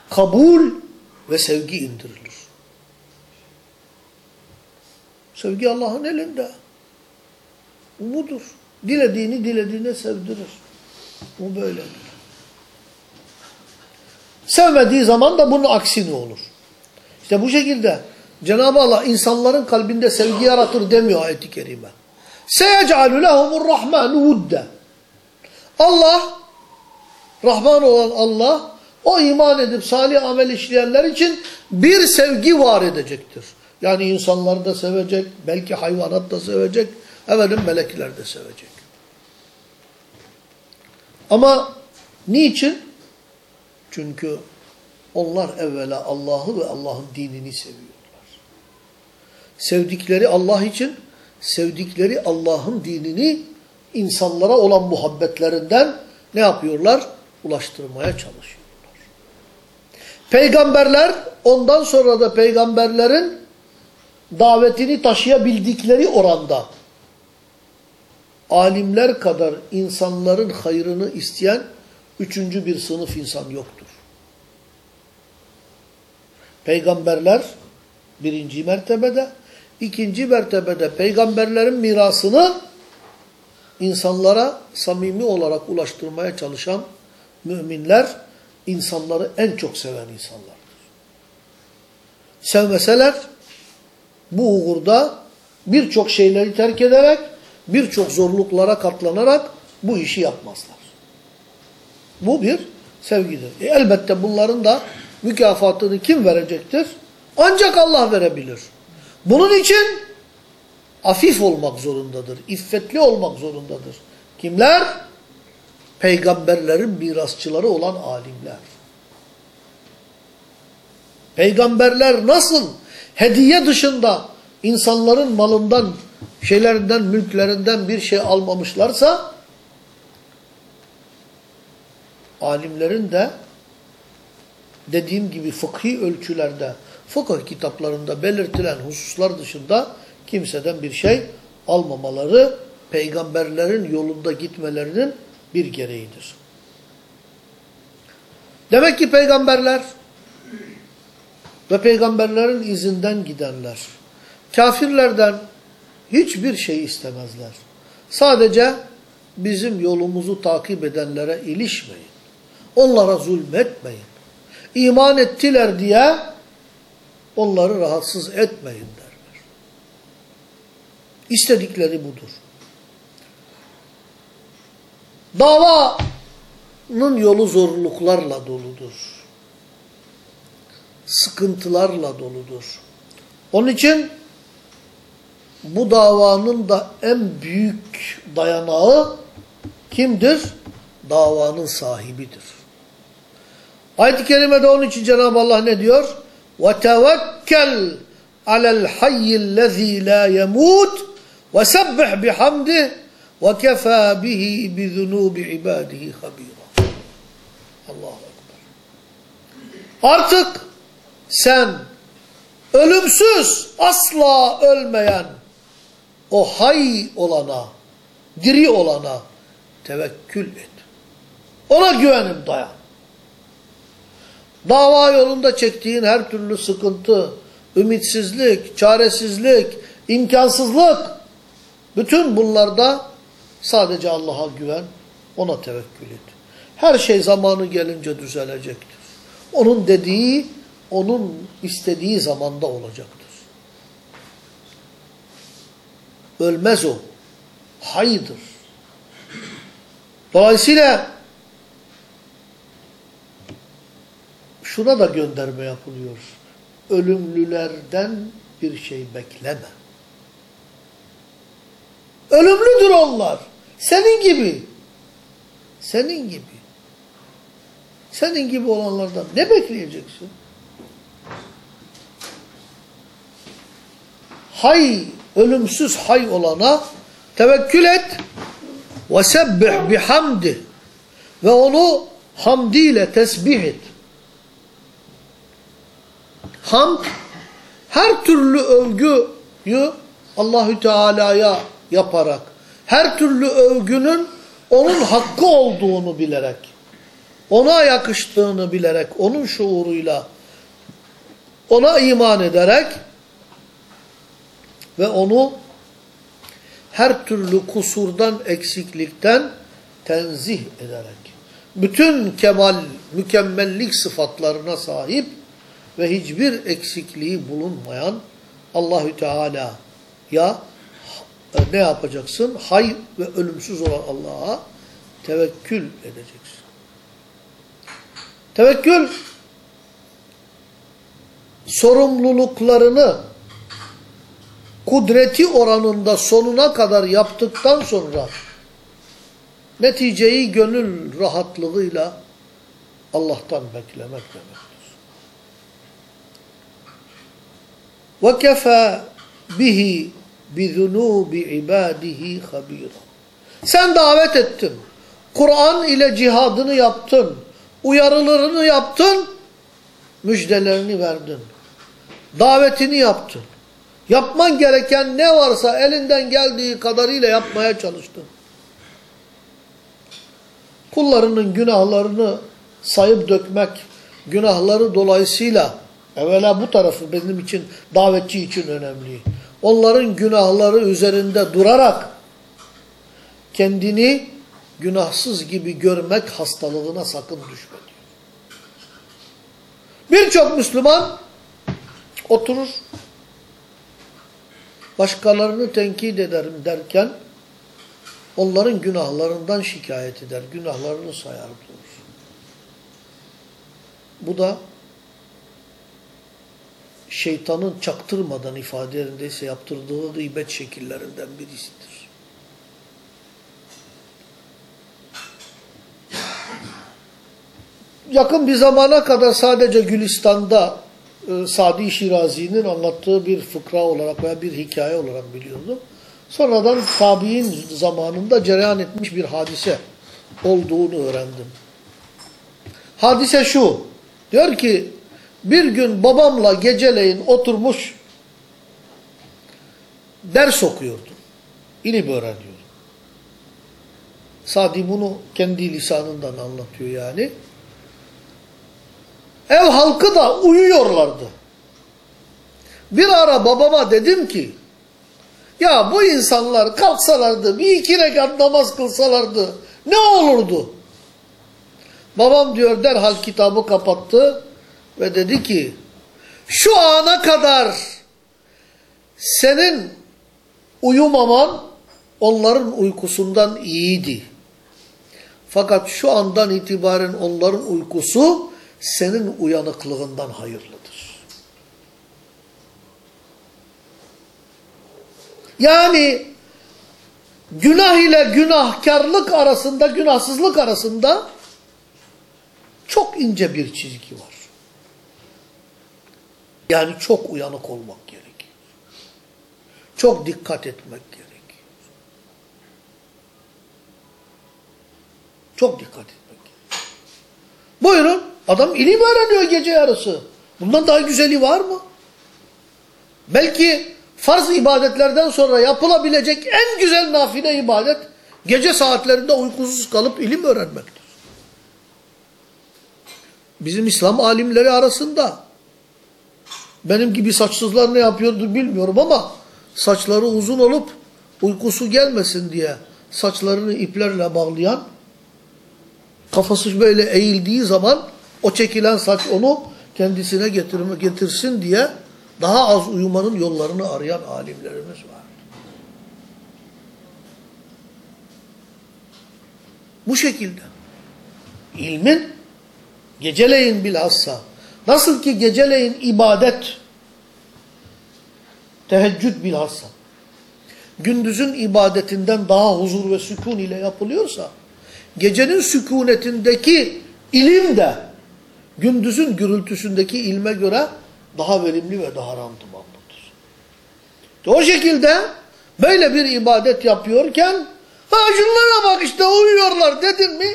kabul ve sevgi indirilir. Sevgi Allah'ın elinde. Budur. Dilediğini dilediğine sevdirir. Bu böyledir. Sevmediği zaman da bunun aksini olur. İşte bu şekilde Cenab-ı Allah insanların kalbinde sevgi yaratır demiyor ayet-i kerime. سَيَجْعَلُ لَهُمُ الرَّحْمَانُ وُدَّ Allah, Rahman olan Allah, o iman edip salih amel işleyenler için bir sevgi var edecektir. Yani insanları da sevecek, belki hayvanat da sevecek, efendim melekler de sevecek. Ama niçin? Çünkü onlar evvela Allah'ı ve Allah'ın dinini seviyorlar. Sevdikleri Allah için, sevdikleri Allah'ın dinini insanlara olan muhabbetlerinden ne yapıyorlar? Ulaştırmaya çalışıyorlar. Peygamberler, ondan sonra da peygamberlerin davetini taşıyabildikleri oranda alimler kadar insanların hayrını isteyen üçüncü bir sınıf insan yoktur. Peygamberler birinci mertebede, ikinci mertebede peygamberlerin mirasını insanlara samimi olarak ulaştırmaya çalışan müminler, insanları en çok seven insanlardır. Sevmeseler, bu uğurda birçok şeyleri terk ederek, birçok zorluklara katlanarak bu işi yapmazlar. Bu bir sevgidir. E elbette bunların da mükafatını kim verecektir? Ancak Allah verebilir. Bunun için afif olmak zorundadır, iffetli olmak zorundadır. Kimler? Peygamberlerin mirasçıları olan alimler. Peygamberler nasıl hediye dışında insanların malından, şeylerinden, mülklerinden bir şey almamışlarsa, alimlerin de dediğim gibi fıkhi ölçülerde, fıkıh kitaplarında belirtilen hususlar dışında kimseden bir şey almamaları peygamberlerin yolunda gitmelerinin bir gereğidir. Demek ki peygamberler ve peygamberlerin izinden gidenler kafirlerden hiçbir şey istemezler. Sadece bizim yolumuzu takip edenlere ilişmeyin. Onlara zulmetmeyin. İman ettiler diye onları rahatsız etmeyin derler. İstedikleri budur. Davanın yolu zorluklarla doludur. Sıkıntılarla doludur. Onun için bu davanın da en büyük dayanağı kimdir? Davanın sahibidir. Ayet-i Kerime'de onun için Cenab-ı Allah ne diyor? وَتَوَكَّلْ عَلَى الْحَيِّ الَّذ۪ي لَا يَمُوتُ وَسَبِّحْ بِحَمْدِهِ وَكَفَى بِهِ بِذُنُوبِ عِبَادِهِ خَب۪يرًا Allahu Ekber. Artık sen ölümsüz, asla ölmeyen o hay olana, diri olana tevekkül et. Ona güvenip dayan. Dava yolunda çektiğin her türlü sıkıntı, ümitsizlik, çaresizlik, imkansızlık, bütün bunlarda sadece Allah'a güven, ona tevekkül et. Her şey zamanı gelince düzelecektir. Onun dediği, onun istediği zamanda olacaktır. Ölmez o. Haydır. Dolayısıyla şuna da gönderme yapılıyor. Ölümlülerden bir şey bekleme. Ölümlüdür onlar. Senin gibi. Senin gibi. Senin gibi olanlardan ne bekleyeceksin? Hay, ölümsüz hay olana tevekkül et ve sebbih bihamdi ve onu hamdiyle tesbih et. Hamd her türlü övgüyü Allahü Teala'ya yaparak, her türlü övgünün onun hakkı olduğunu bilerek, ona yakıştığını bilerek, onun şuuruyla, ona iman ederek ve onu her türlü kusurdan, eksiklikten tenzih ederek, bütün kemal, mükemmellik sıfatlarına sahip ve hiçbir eksikliği bulunmayan Allahü Teala ya e, ne yapacaksın? Hay ve ölümsüz olan Allah'a tevekkül edeceksin. Tevekkül sorumluluklarını kudreti oranında sonuna kadar yaptıktan sonra neticeyi gönül rahatlığıyla Allah'tan beklemek demektir. Ve kefe bihi bizunubi ibadihi habira. Sen davet ettin. Kur'an ile cihadını yaptın. Uyarılarını yaptın. Müjdelerini verdin. Davetini yaptın. Yapman gereken ne varsa elinden geldiği kadarıyla yapmaya çalıştın. Kullarının günahlarını sayıp dökmek, günahları dolayısıyla evvela bu tarafı benim için davetçi için önemli. Onların günahları üzerinde durarak kendini günahsız gibi görmek hastalığına sakın düşme diyor. Birçok Müslüman oturur başkalarını tenkit ederim derken onların günahlarından şikayet eder. Günahlarını sayar durur. Bu da şeytanın çaktırmadan ifade yerindeyse yaptırdığı gıybet şekillerinden birisidir. Yakın bir zamana kadar sadece Gülistan'da e, Sadi Şirazi'nin anlattığı bir fıkra olarak veya bir hikaye olarak biliyordum. Sonradan tabi'in zamanında cereyan etmiş bir hadise olduğunu öğrendim. Hadise şu, diyor ki bir gün babamla geceleyin oturmuş ders okuyordum. İlim öğreniyordum. Sadi bunu kendi lisanından anlatıyor yani. Ev halkı da uyuyorlardı. Bir ara babama dedim ki, ya bu insanlar kalksalardı, bir iki rekat namaz kılsalardı ne olurdu? Babam diyor derhal kitabı kapattı ve dedi ki, şu ana kadar senin uyumaman onların uykusundan iyiydi. Fakat şu andan itibaren onların uykusu senin uyanıklığından hayırlıdır. Yani günah ile günahkarlık arasında, günahsızlık arasında çok ince bir çizgi var. Yani çok uyanık olmak gerekiyor. Çok dikkat etmek gerekiyor. Çok dikkat etmek gerekiyor. Buyurun. Adam ilim öğreniyor gece yarısı. Bundan daha güzeli var mı? Belki farz ibadetlerden sonra yapılabilecek en güzel nafile ibadet gece saatlerinde uykusuz kalıp ilim öğrenmektir. Bizim İslam alimleri arasında benim gibi saçsızlar ne yapıyordu bilmiyorum ama saçları uzun olup uykusu gelmesin diye saçlarını iplerle bağlayan kafası böyle eğildiği zaman o çekilen saç onu kendisine getirme, getirsin diye daha az uyumanın yollarını arayan alimlerimiz var. Bu şekilde. İlmin geceleyin bilhassa nasıl ki geceleyin ibadet teheccüd bilhassa gündüzün ibadetinden daha huzur ve sükun ile yapılıyorsa gecenin sükunetindeki ilim de gündüzün gürültüsündeki ilme göre daha verimli ve daha rantımanlıdır. O şekilde böyle bir ibadet yapıyorken ha şunlara bak işte uyuyorlar dedin mi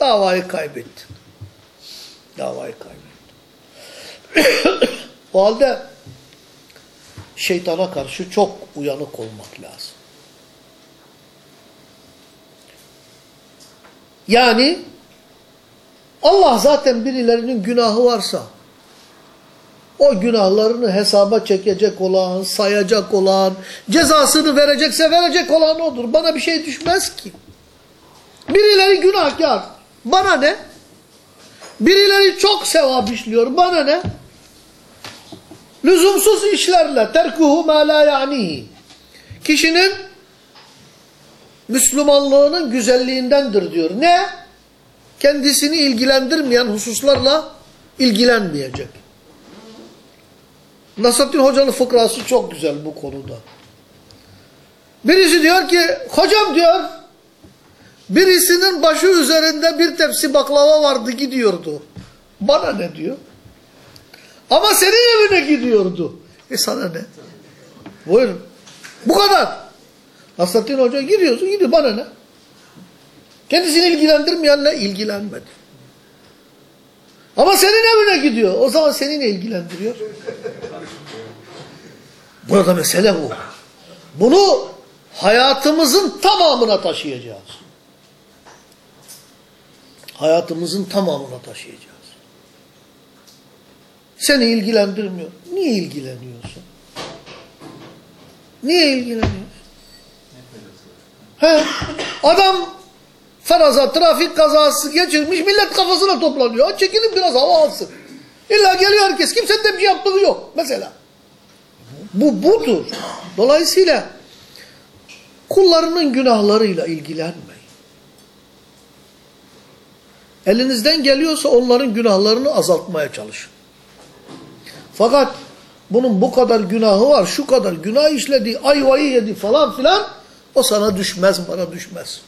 davayı kaybettin. Davayı kaybettin. o halde şeytana karşı çok uyanık olmak lazım. Yani Allah zaten birilerinin günahı varsa o günahlarını hesaba çekecek olan, sayacak olan, cezasını verecekse verecek olan odur. Bana bir şey düşmez ki. Birileri günahkar. Bana ne? Birileri çok sevap işliyor. Bana ne? Lüzumsuz işlerle terkuhu ma la ya'nihi. Kişinin Müslümanlığının güzelliğindendir diyor. Ne? Kendisini ilgilendirmeyen hususlarla ilgilenmeyecek. Nasrettin Hoca'nın fıkrası çok güzel bu konuda. Birisi diyor ki, hocam diyor, birisinin başı üzerinde bir tepsi baklava vardı gidiyordu. Bana ne diyor? Ama senin evine gidiyordu. E sana ne? Buyurun. Bu kadar. Nasrettin Hoca gidiyorsun gidiyor bana ne? Kendisini ilgilendirmeyenle ilgilenmedi. Ama senin evine gidiyor. O zaman seni ne ilgilendiriyor? Burada mesele bu. Bunu hayatımızın tamamına taşıyacağız. Hayatımızın tamamına taşıyacağız. Seni ilgilendirmiyor. Niye ilgileniyorsun? Niye ilgileniyorsun? He, adam faraza trafik kazası geçirmiş millet kafasına toplanıyor. Çekilin biraz hava alsın. İlla geliyor herkes. Kimsenin de bir şey yaptığı yok mesela. Bu budur. Dolayısıyla kullarının günahlarıyla ilgilenmeyin. Elinizden geliyorsa onların günahlarını azaltmaya çalışın. Fakat bunun bu kadar günahı var, şu kadar günah işledi, ayvayı yedi falan filan o sana düşmez, bana düşmez.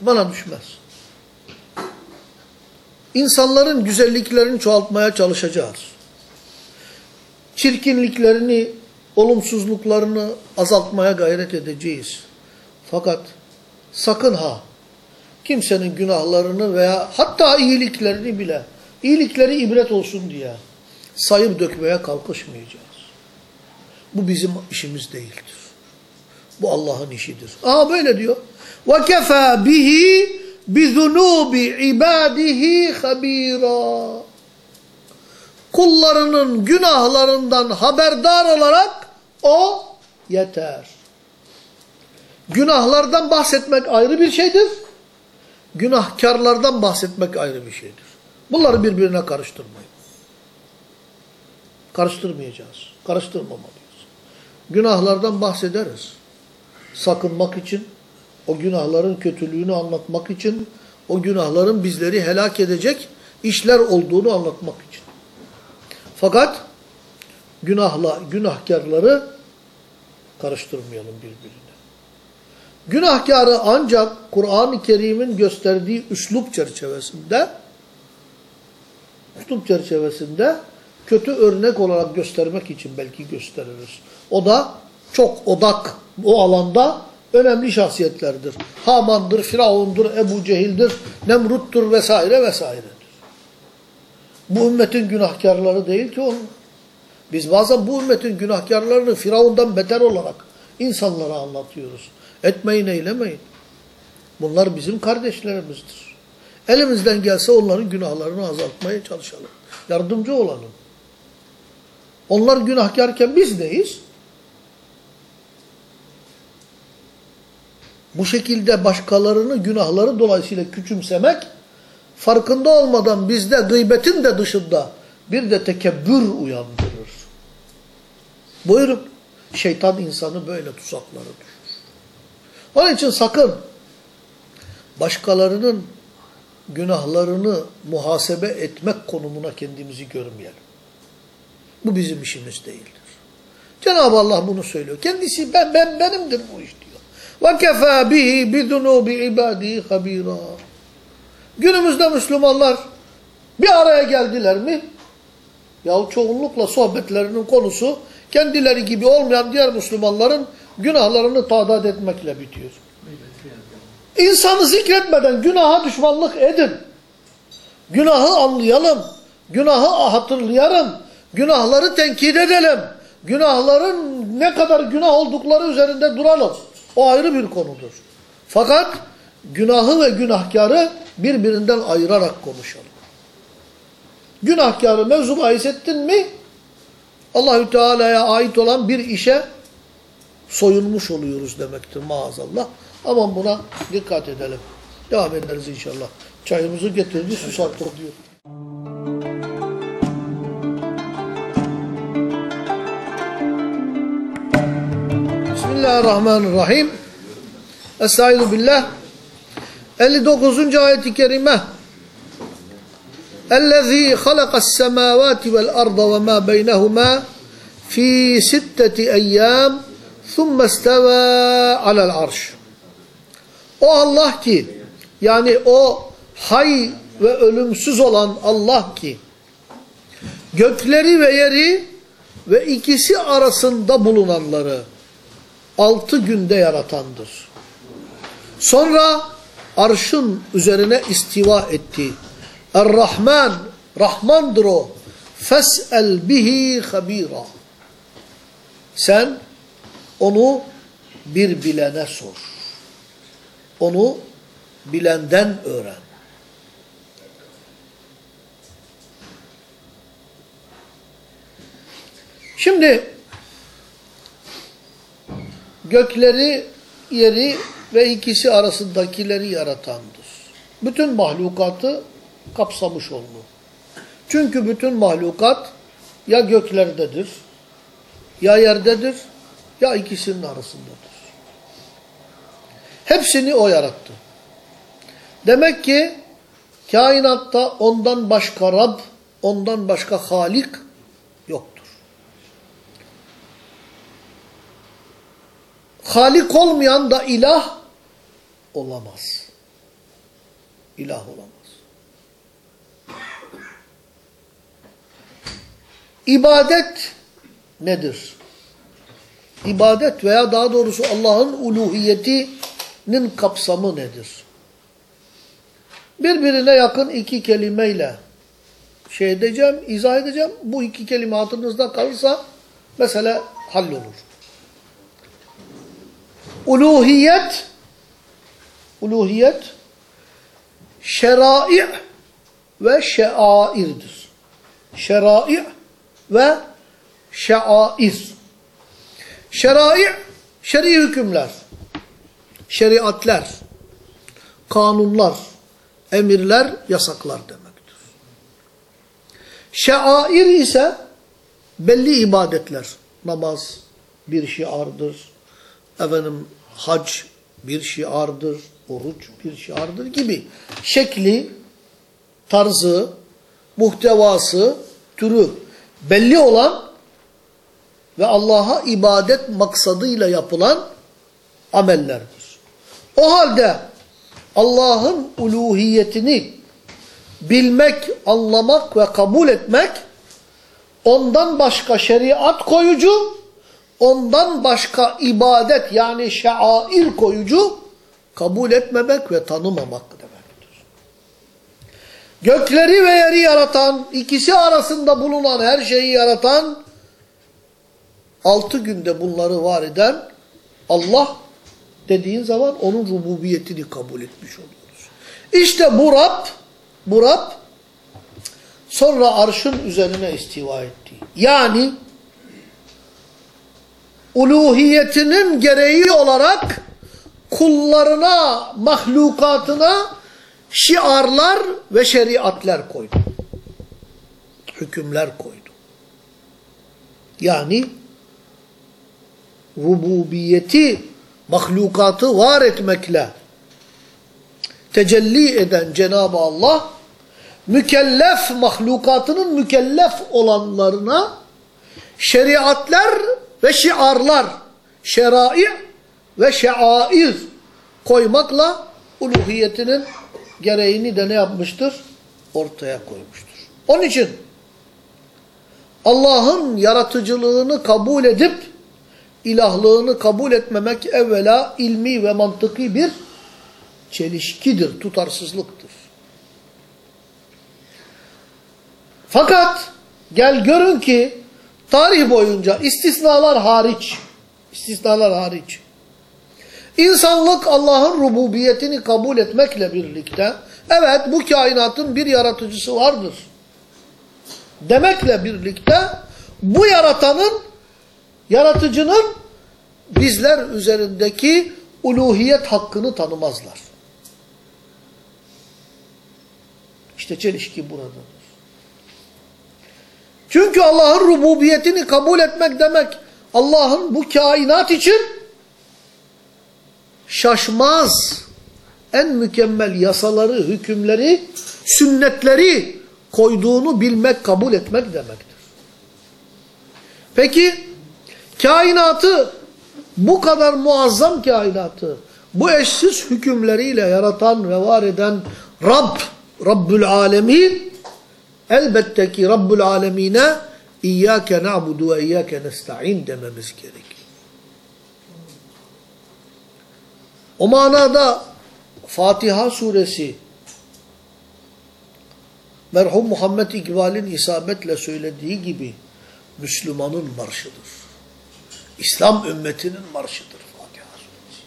Bana düşmez. İnsanların güzelliklerini çoğaltmaya çalışacağız. Çirkinliklerini, olumsuzluklarını azaltmaya gayret edeceğiz. Fakat sakın ha kimsenin günahlarını veya hatta iyiliklerini bile iyilikleri ibret olsun diye sayıp dökmeye kalkışmayacağız. Bu bizim işimiz değildir. Bu Allah'ın işidir. Aa böyle diyor. وَكَفَى بِهِ بِذُنُوبِ عِبَادِهِ خَب۪يرًا Kullarının günahlarından haberdar olarak o yeter. Günahlardan bahsetmek ayrı bir şeydir. Günahkarlardan bahsetmek ayrı bir şeydir. Bunları birbirine karıştırmayın. Karıştırmayacağız. Karıştırmamalıyız. Günahlardan bahsederiz. Sakınmak için, o günahların kötülüğünü anlatmak için, o günahların bizleri helak edecek işler olduğunu anlatmak için. Fakat günahla günahkarları karıştırmayalım birbirine. Günahkarı ancak Kur'an-ı Kerim'in gösterdiği üslup çerçevesinde üslup çerçevesinde kötü örnek olarak göstermek için belki gösteririz. O da çok odak o alanda önemli şahsiyetlerdir. Haman'dır, Firavun'dur, Ebu Cehil'dir, Nemrut'tur vesaire vesairedir. Bu ümmetin günahkarları değil ki onun. Biz bazen bu ümmetin günahkarlarını Firavun'dan beter olarak insanlara anlatıyoruz. Etmeyin, eylemeyin. Bunlar bizim kardeşlerimizdir. Elimizden gelse onların günahlarını azaltmaya çalışalım. Yardımcı olalım. Onlar günahkarken biz neyiz? Bu şekilde başkalarını günahları dolayısıyla küçümsemek farkında olmadan bizde gıybetin de dışında bir de tekebbür uyandırır. Buyurun. Şeytan insanı böyle tuzaklara düşür. Onun için sakın başkalarının günahlarını muhasebe etmek konumuna kendimizi görmeyelim. Bu bizim işimiz değildir. Cenab-ı Allah bunu söylüyor. Kendisi ben ben benimdir bu iş diyor. Ve kefâ bihi bidunubi ibâdî habîrâ. Günümüzde Müslümanlar bir araya geldiler mi? Yahu çoğunlukla sohbetlerinin konusu kendileri gibi olmayan diğer Müslümanların günahlarını tadat etmekle bitiyor. İnsanı zikretmeden günaha düşmanlık edin. Günahı anlayalım. Günahı hatırlayalım. Günahları tenkit edelim. Günahların ne kadar günah oldukları üzerinde duralım. O ayrı bir konudur. Fakat günahı ve günahkarı birbirinden ayırarak konuşalım. Günahkarı mevzu bahis ettin mi Allahü Teala'ya ait olan bir işe soyunmuş oluyoruz demektir maazallah. Aman buna dikkat edelim. Devam ederiz inşallah. Çayımızı getirdi susattık diyor. Bismillahirrahmanirrahim. Estaizu billah. 59. ayet-i kerime. اَلَّذ۪ي خَلَقَ السَّمَاوَاتِ وَالْأَرْضَ وَمَا بَيْنَهُمَا ف۪ي سِتَّةِ اَيَّامٍ ثُمَّ اسْتَوَى عَلَى الْعَرْشِ O Allah ki, yani o hay ve ölümsüz olan Allah ki, gökleri ve yeri ve ikisi arasında bulunanları altı günde yaratandır. Sonra arşın üzerine istiva etti. Er-Rahman, Rahmandır o. Fes'el bihi habira. Sen onu bir bilene sor. Onu bilenden öğren. Şimdi gökleri, yeri ve ikisi arasındakileri yaratandır. Bütün mahlukatı kapsamış oldu. Çünkü bütün mahlukat ya göklerdedir, ya yerdedir, ya ikisinin arasındadır. Hepsini o yarattı. Demek ki kainatta ondan başka Rab, ondan başka Halik yoktur. Halik olmayan da ilah olamaz. İlah olamaz. İbadet nedir? İbadet veya daha doğrusu Allah'ın uluhiyetinin kapsamı nedir? Birbirine yakın iki kelimeyle şey edeceğim, izah edeceğim. Bu iki kelime hatırınızda kalırsa mesele hallolur. Uluhiyet uluhiyet şerai ve şeairdir. Şerai ve şeair. Şerai, şer'i hükümler, şeriatler, kanunlar, emirler, yasaklar demektir. Şeair ise belli ibadetler. Namaz bir şiardır. Efendim hac bir şiardır. Oruç bir şiardır gibi. Şekli, tarzı, muhtevası, türü belli olan ve Allah'a ibadet maksadıyla yapılan amellerdir. O halde Allah'ın uluhiyetini bilmek, anlamak ve kabul etmek ondan başka şeriat koyucu, ondan başka ibadet yani şair koyucu kabul etmemek ve tanımamak demektir. Gökleri ve yeri yaratan, ikisi arasında bulunan her şeyi yaratan, altı günde bunları var eden Allah dediğin zaman onun rububiyetini kabul etmiş oluyoruz. İşte bu Rab, bu Rab sonra arşın üzerine istiva etti. Yani uluhiyetinin gereği olarak kullarına, mahlukatına şiarlar ve şeriatler koydu. Hükümler koydu. Yani rububiyeti, mahlukatı var etmekle tecelli eden Cenab-ı Allah, mükellef mahlukatının mükellef olanlarına şeriatler ve şiarlar, şerai ve şeair koymakla uluhiyetinin gereğini de ne yapmıştır? Ortaya koymuştur. Onun için Allah'ın yaratıcılığını kabul edip ilahlığını kabul etmemek evvela ilmi ve mantıki bir çelişkidir, tutarsızlıktır. Fakat gel görün ki tarih boyunca istisnalar hariç, istisnalar hariç, insanlık Allah'ın rububiyetini kabul etmekle birlikte, evet bu kainatın bir yaratıcısı vardır demekle birlikte, bu yaratanın, yaratıcının bizler üzerindeki uluhiyet hakkını tanımazlar. İşte çelişki buradadır. Çünkü Allah'ın rububiyetini kabul etmek demek Allah'ın bu kainat için şaşmaz en mükemmel yasaları, hükümleri, sünnetleri koyduğunu bilmek, kabul etmek demektir. Peki kainatı bu kadar muazzam kainatı bu eşsiz hükümleriyle yaratan ve var eden Rab, Rabbül Alemin elbette ki Rabbül Alemine İyyâke na'budu ve iyyâke nesta'in dememiz gerekir. O manada Fatiha suresi merhum Muhammed İkbal'in isabetle söylediği gibi Müslümanın marşıdır. İslam ümmetinin marşıdır Fatiha suresi.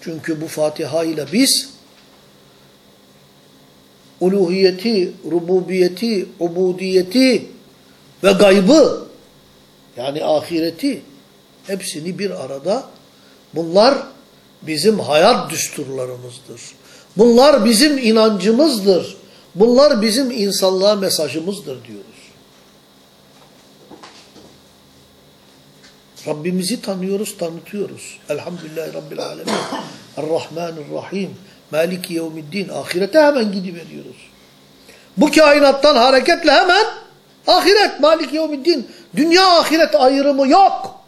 Çünkü bu Fatiha ile biz uluhiyeti, rububiyeti, ubudiyeti ve gaybı yani ahireti hepsini bir arada bunlar bizim hayat düsturlarımızdır. Bunlar bizim inancımızdır. Bunlar bizim insanlığa mesajımızdır diyoruz. Rabbimizi tanıyoruz, tanıtıyoruz. Elhamdülillahi Rabbil Alemin. Errahmanirrahim. Maliki yevmiddin. Ahirete hemen gidiveriyoruz. Bu kainattan hareketle hemen ahiret, Maliki yevmiddin. Dünya ahiret ayrımı yok.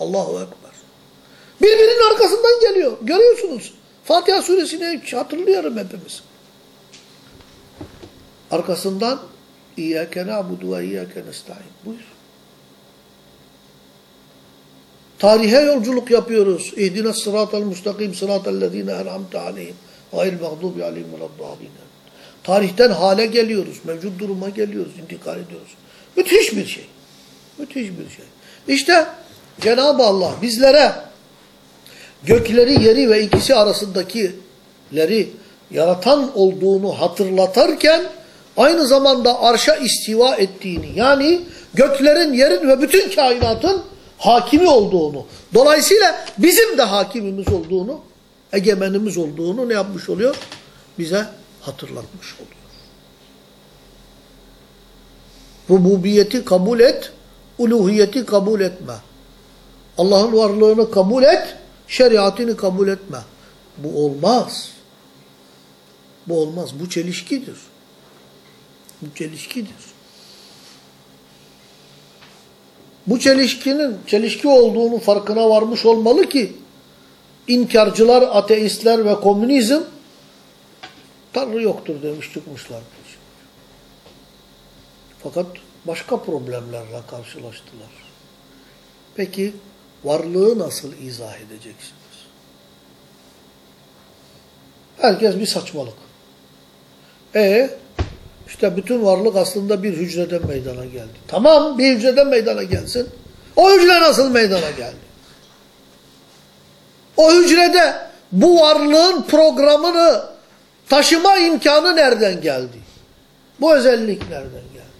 Allahu Ekber. Birbirinin arkasından geliyor. Görüyorsunuz. Fatiha suresini hatırlıyorum hepimiz. Arkasından İyyâke na'budu ve iyyâke nesta'in. Buyur. Tarihe yolculuk yapıyoruz. İhdina sıratal müstakim sıratal lezine en'amte aleyhim. Gayril mağdubi aleyhim veladdâline. Tarihten hale geliyoruz. Mevcut duruma geliyoruz. intikal ediyoruz. Müthiş bir şey. Müthiş bir şey. İşte Cenab-ı Allah bizlere gökleri, yeri ve ikisi arasındakileri yaratan olduğunu hatırlatarken aynı zamanda arşa istiva ettiğini yani göklerin, yerin ve bütün kainatın hakimi olduğunu, dolayısıyla bizim de hakimimiz olduğunu, egemenimiz olduğunu ne yapmış oluyor? Bize hatırlatmış oluyor. Rububiyeti kabul et, uluhiyeti kabul etme. Allah'ın varlığını kabul et, şeriatını kabul etme. Bu olmaz. Bu olmaz. Bu çelişkidir. Bu çelişkidir. Bu çelişkinin çelişki olduğunu farkına varmış olmalı ki inkarcılar, ateistler ve komünizm Tanrı yoktur demiş çıkmışlar. Fakat başka problemlerle karşılaştılar. Peki varlığı nasıl izah edeceksiniz? Herkes bir saçmalık. E işte bütün varlık aslında bir hücreden meydana geldi. Tamam bir hücreden meydana gelsin. O hücre nasıl meydana geldi? O hücrede bu varlığın programını taşıma imkanı nereden geldi? Bu özellik nereden geldi?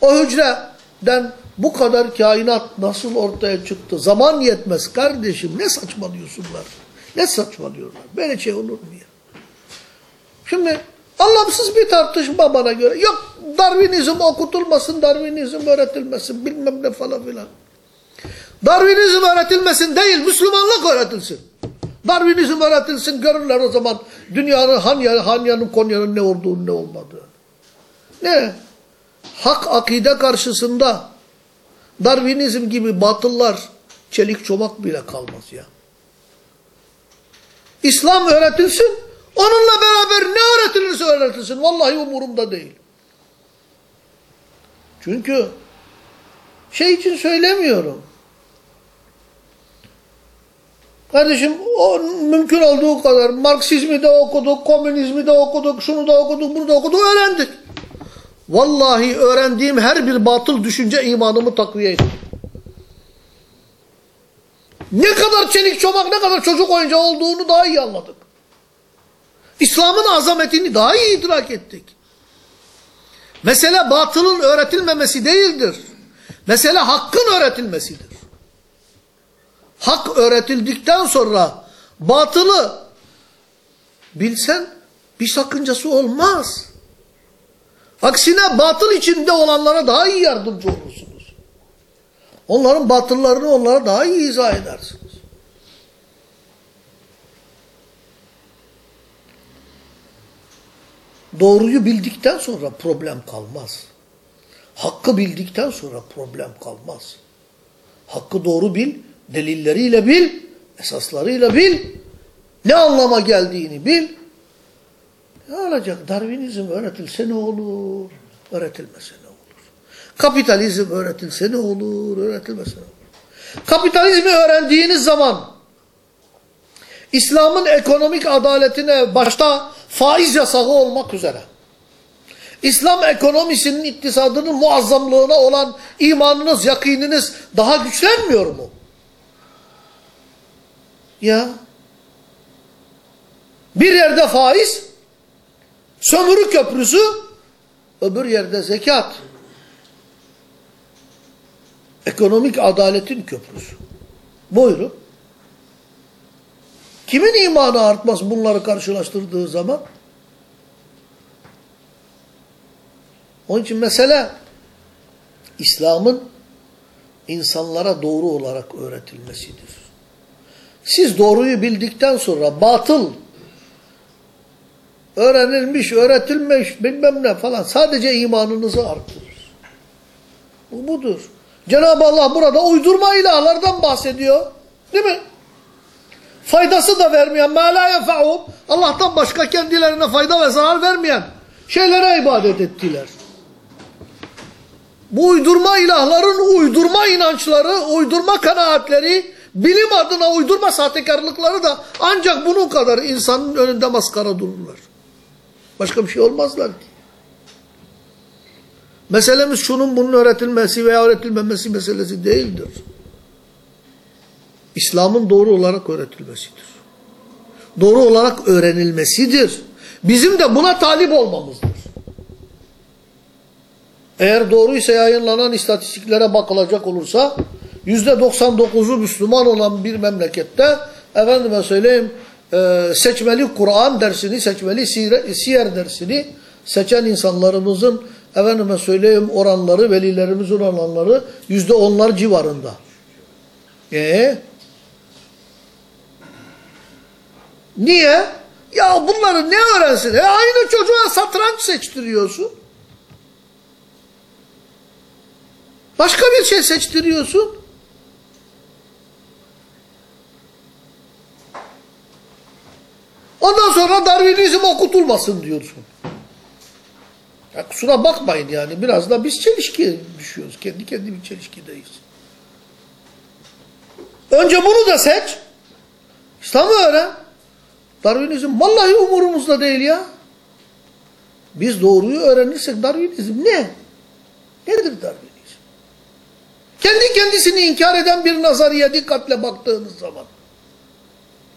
O hücreden bu kadar kainat nasıl ortaya çıktı? Zaman yetmez kardeşim. Ne saçmalıyorsunlar? Ne saçmalıyorlar? Böyle şey olur mu ya? Şimdi anlamsız bir tartışma bana göre. Yok Darwinizm okutulmasın, Darwinizm öğretilmesin bilmem ne falan filan. Darwinizm öğretilmesin değil, Müslümanlık öğretilsin. Darwinizm öğretilsin, görürler o zaman dünyanın Hanya, Hanya'nın, Konya'nın ne olduğunu, ne olmadığını. Ne? Hak akide karşısında Darwinizm gibi batıllar çelik çomak bile kalmaz ya. İslam öğretilsin, onunla beraber ne öğretilirse öğretilsin. Vallahi umurumda değil. Çünkü şey için söylemiyorum. Kardeşim o mümkün olduğu kadar Marksizmi de okuduk, komünizmi de okuduk, şunu da okuduk, bunu da okuduk, öğrendik. Vallahi öğrendiğim her bir batıl düşünce imanımı takviye etti. Ne kadar çelik çomak, ne kadar çocuk oyuncağı olduğunu daha iyi anladık. İslam'ın azametini daha iyi idrak ettik. Mesele batılın öğretilmemesi değildir. Mesele hakkın öğretilmesidir. Hak öğretildikten sonra batılı bilsen bir sakıncası olmaz. Aksine batıl içinde olanlara daha iyi yardımcı olursunuz. Onların batıllarını onlara daha iyi izah edersiniz. Doğruyu bildikten sonra problem kalmaz. Hakkı bildikten sonra problem kalmaz. Hakkı doğru bil, delilleriyle bil, esaslarıyla bil, ne anlama geldiğini bil. Ne olacak? Darwinizm öğretilse ne olur? Öğretilmese ne olur? Kapitalizm öğretilse ne olur? Öğretilmese ne olur? Kapitalizmi öğrendiğiniz zaman İslam'ın ekonomik adaletine başta faiz yasağı olmak üzere İslam ekonomisinin iktisadının muazzamlığına olan imanınız, yakininiz daha güçlenmiyor mu? Ya. Bir yerde faiz, sömürü köprüsü, öbür yerde zekat. Ekonomik adaletin köprüsü. Buyurun. Kimin imanı artmaz bunları karşılaştırdığı zaman? Onun için mesele İslam'ın insanlara doğru olarak öğretilmesidir. Siz doğruyu bildikten sonra batıl öğrenilmiş, öğretilmiş bilmem ne falan sadece imanınızı arttırır. Bu budur. Cenab-ı Allah burada uydurma ilahlardan bahsediyor. Değil mi? faydası da vermeyen, mâlâ Allah'tan başka kendilerine fayda ve zarar vermeyen şeylere ibadet ettiler. Bu uydurma ilahların uydurma inançları, uydurma kanaatleri, bilim adına uydurma sahtekarlıkları da ancak bunun kadar insanın önünde maskara dururlar. Başka bir şey olmazlar ki. Meselemiz şunun bunun öğretilmesi veya öğretilmemesi meselesi değildir. İslam'ın doğru olarak öğretilmesidir. Doğru olarak öğrenilmesidir. Bizim de buna talip olmamızdır. Eğer doğruysa yayınlanan istatistiklere bakılacak olursa %99'u Müslüman olan bir memlekette efendime söyleyeyim e, seçmeli Kur'an dersini, seçmeli siyer dersini seçen insanlarımızın efendime söyleyeyim oranları, velilerimizin oranları %10'lar civarında. Eee? Niye? Ya bunları ne öğrensin? E aynı çocuğa satranç seçtiriyorsun. Başka bir şey seçtiriyorsun. Ondan sonra Darwinizm okutulmasın diyorsun. Ya kusura bakmayın yani biraz da biz çelişkiye düşüyoruz. Kendi kendimiz çelişkideyiz. Önce bunu da seç. İslam'ı öğren. Darwinizm vallahi umurumuzda değil ya. Biz doğruyu öğrenirsek Darwinizm ne? Nedir Darwinizm? Kendi kendisini inkar eden bir nazariye dikkatle baktığınız zaman.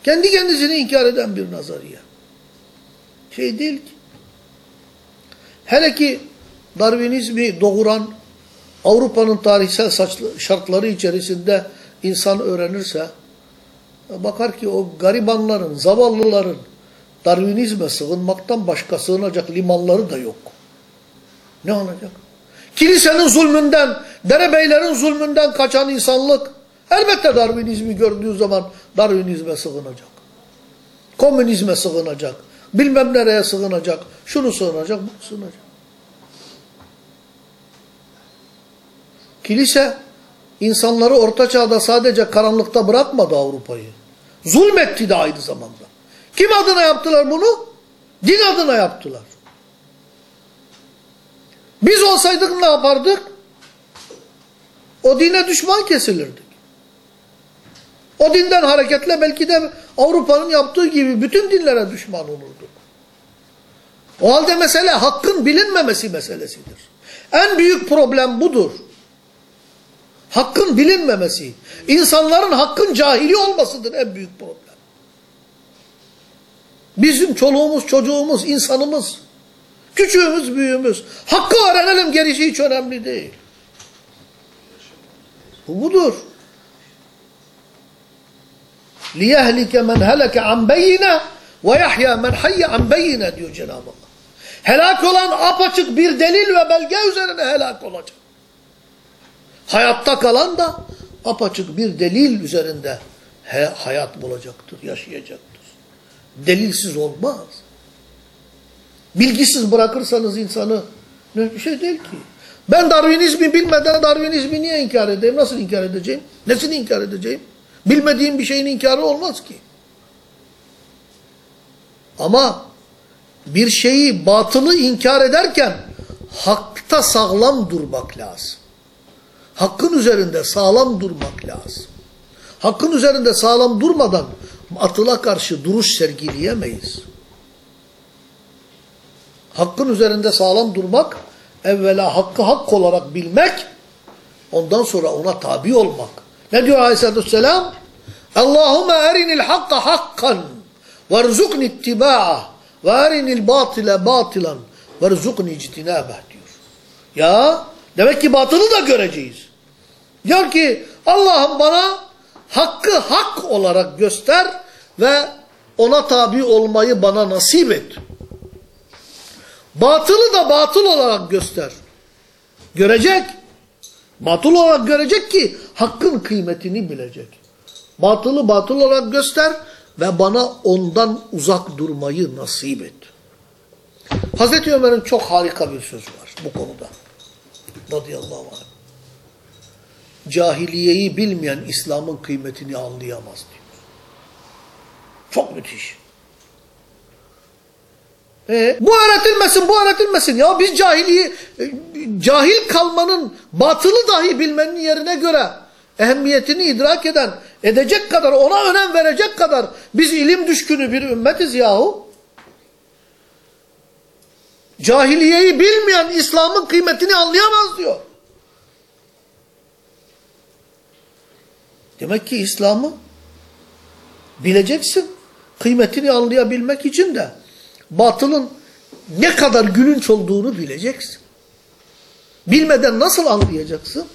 Kendi kendisini inkar eden bir nazariye. Şey değil ki. Hele ki Darwinizmi doğuran Avrupa'nın tarihsel şartları içerisinde insan öğrenirse bakar ki o garibanların, zavallıların Darwinizme sığınmaktan başka sığınacak limanları da yok. Ne olacak? Kilisenin zulmünden, derebeylerin zulmünden kaçan insanlık elbette Darwinizmi gördüğü zaman Darwinizme sığınacak. Komünizme sığınacak. Bilmem nereye sığınacak. Şunu sığınacak, bunu sığınacak. Kilise insanları orta çağda sadece karanlıkta bırakmadı Avrupa'yı. Zulmetti de aynı zamanda. Kim adına yaptılar bunu? Din adına yaptılar. Biz olsaydık ne yapardık? O dine düşman kesilirdik. O dinden hareketle belki de Avrupa'nın yaptığı gibi bütün dinlere düşman olurduk. O halde mesele hakkın bilinmemesi meselesidir. En büyük problem budur. Hakkın bilinmemesi. İnsanların hakkın cahili olmasıdır en büyük problem. Bizim çoluğumuz, çocuğumuz, insanımız, küçüğümüz, büyüğümüz. Hakkı öğrenelim gerisi hiç önemli değil. Bu budur. لِيَهْلِكَ مَنْ هَلَكَ عَنْ بَيِّنَ وَيَحْيَا مَنْ حَيَّ عَنْ بَيِّنَ diyor Cenab-ı Allah. Helak olan apaçık bir delil ve belge üzerine helak olacak. Hayatta kalan da apaçık bir delil üzerinde hayat bulacaktır, yaşayacaktır. Delilsiz olmaz. Bilgisiz bırakırsanız insanı ne bir şey değil ki. Ben Darwinizmi bilmeden Darwinizmi niye inkar edeyim? Nasıl inkar edeceğim? Nesini inkar edeceğim? Bilmediğim bir şeyin inkarı olmaz ki. Ama bir şeyi batılı inkar ederken hakta sağlam durmak lazım. Hakkın üzerinde sağlam durmak lazım. Hakkın üzerinde sağlam durmadan batıla karşı duruş sergileyemeyiz. Hakkın üzerinde sağlam durmak, evvela hakkı hak olarak bilmek, ondan sonra ona tabi olmak. Ne diyor Aleyhisselatü Vesselam? Allahümme erinil hakka hakkan verzukni ittiba'ah ve erinil batile batilan verzukni ictinabah diyor. Ya demek ki batılı da göreceğiz. Diyor ki Allah'ım bana hakkı hak olarak göster ve ona tabi olmayı bana nasip et. Batılı da batıl olarak göster. Görecek. Batıl olarak görecek ki hakkın kıymetini bilecek. Batılı batıl olarak göster ve bana ondan uzak durmayı nasip et. Hazreti Ömer'in çok harika bir sözü var bu konuda. Radıyallahu anh. Cahiliyeyi bilmeyen İslam'ın kıymetini anlayamaz diyor. Çok müthiş. E, bu öğretilmesin, bu öğretilmesin. Ya biz cahiliyi, e, cahil kalmanın, batılı dahi bilmenin yerine göre ehemmiyetini idrak eden, edecek kadar, ona önem verecek kadar biz ilim düşkünü bir ümmetiz yahu. Cahiliyeyi bilmeyen İslam'ın kıymetini anlayamaz diyor. Demek ki İslam'ı bileceksin. Kıymetini anlayabilmek için de batılın ne kadar gülünç olduğunu bileceksin. Bilmeden nasıl anlayacaksın?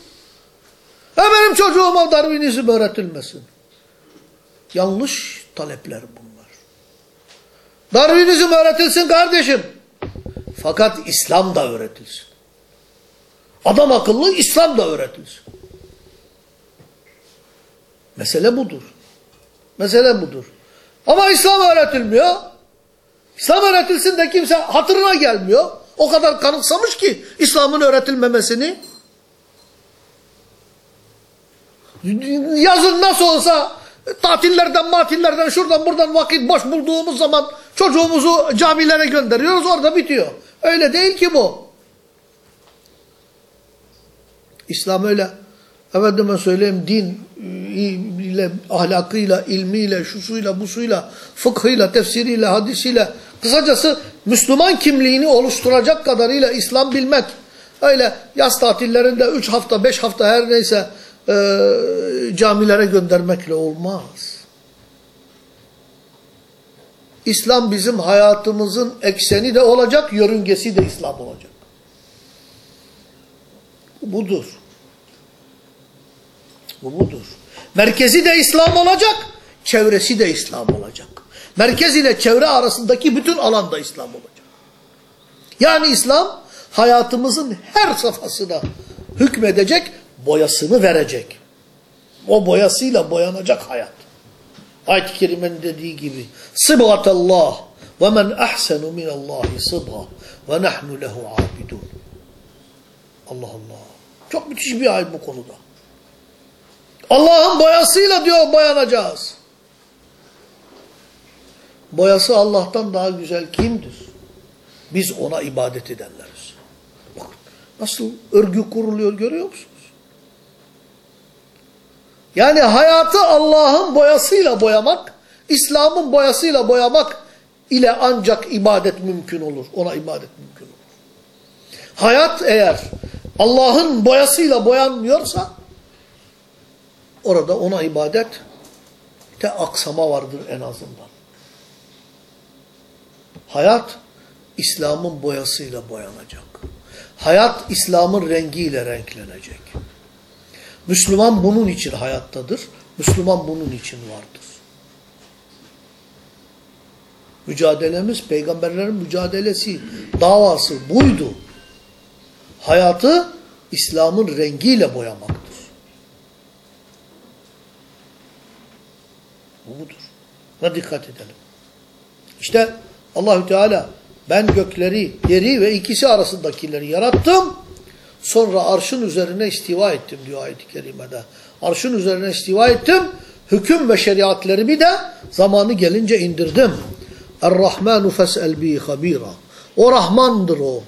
Ha benim çocuğuma Darwinizm öğretilmesin. Yanlış talepler bunlar. Darwinizm öğretilsin kardeşim. Fakat İslam da öğretilsin. Adam akıllı İslam da öğretilsin. Mesele budur. Mesele budur. Ama İslam öğretilmiyor. İslam öğretilsin de kimse hatırına gelmiyor. O kadar kanıksamış ki İslam'ın öğretilmemesini. Yazın nasıl olsa tatillerden matillerden şuradan buradan vakit boş bulduğumuz zaman çocuğumuzu camilere gönderiyoruz orada bitiyor. Öyle değil ki bu. İslam öyle. Efendime söyleyeyim din ile, ahlakıyla, ilmiyle, şusuyla, busuyla, fıkhıyla, tefsiriyle, hadisiyle, kısacası Müslüman kimliğini oluşturacak kadarıyla İslam bilmek. Öyle yaz tatillerinde 3 hafta, 5 hafta her neyse e, camilere göndermekle olmaz. İslam bizim hayatımızın ekseni de olacak, yörüngesi de İslam olacak. Budur. Bu budur. Merkezi de İslam olacak, çevresi de İslam olacak. Merkez ile çevre arasındaki bütün alanda İslam olacak. Yani İslam hayatımızın her safhasına hükmedecek, boyasını verecek. O boyasıyla boyanacak hayat. Ayet-i Kerime'nin dediği gibi Sıbgatallah ve men ahsenu minallahi sıbga ve nahnu lehu abidun. Allah Allah. Çok müthiş bir ayet bu konuda. Allah'ın boyasıyla diyor boyanacağız. Boyası Allah'tan daha güzel kimdir? Biz ona ibadet edenleriz. Bakın nasıl örgü kuruluyor görüyor musunuz? Yani hayatı Allah'ın boyasıyla boyamak, İslam'ın boyasıyla boyamak ile ancak ibadet mümkün olur. Ona ibadet mümkün olur. Hayat eğer Allah'ın boyasıyla boyanmıyorsa orada ona ibadet de aksama vardır en azından. Hayat İslam'ın boyasıyla boyanacak. Hayat İslam'ın rengiyle renklenecek. Müslüman bunun için hayattadır. Müslüman bunun için vardır. Mücadelemiz, peygamberlerin mücadelesi, davası buydu. Hayatı İslam'ın rengiyle boyamaktır. Bu budur. Buna dikkat edelim. İşte Allahü Teala ben gökleri, yeri ve ikisi arasındakileri yarattım. Sonra arşın üzerine istiva ettim diyor ayet-i kerimede. Arşın üzerine istiva ettim. Hüküm ve şeriatlerimi de zamanı gelince indirdim. Er-Rahmanu fes'el bi habira. O Rahmandır o.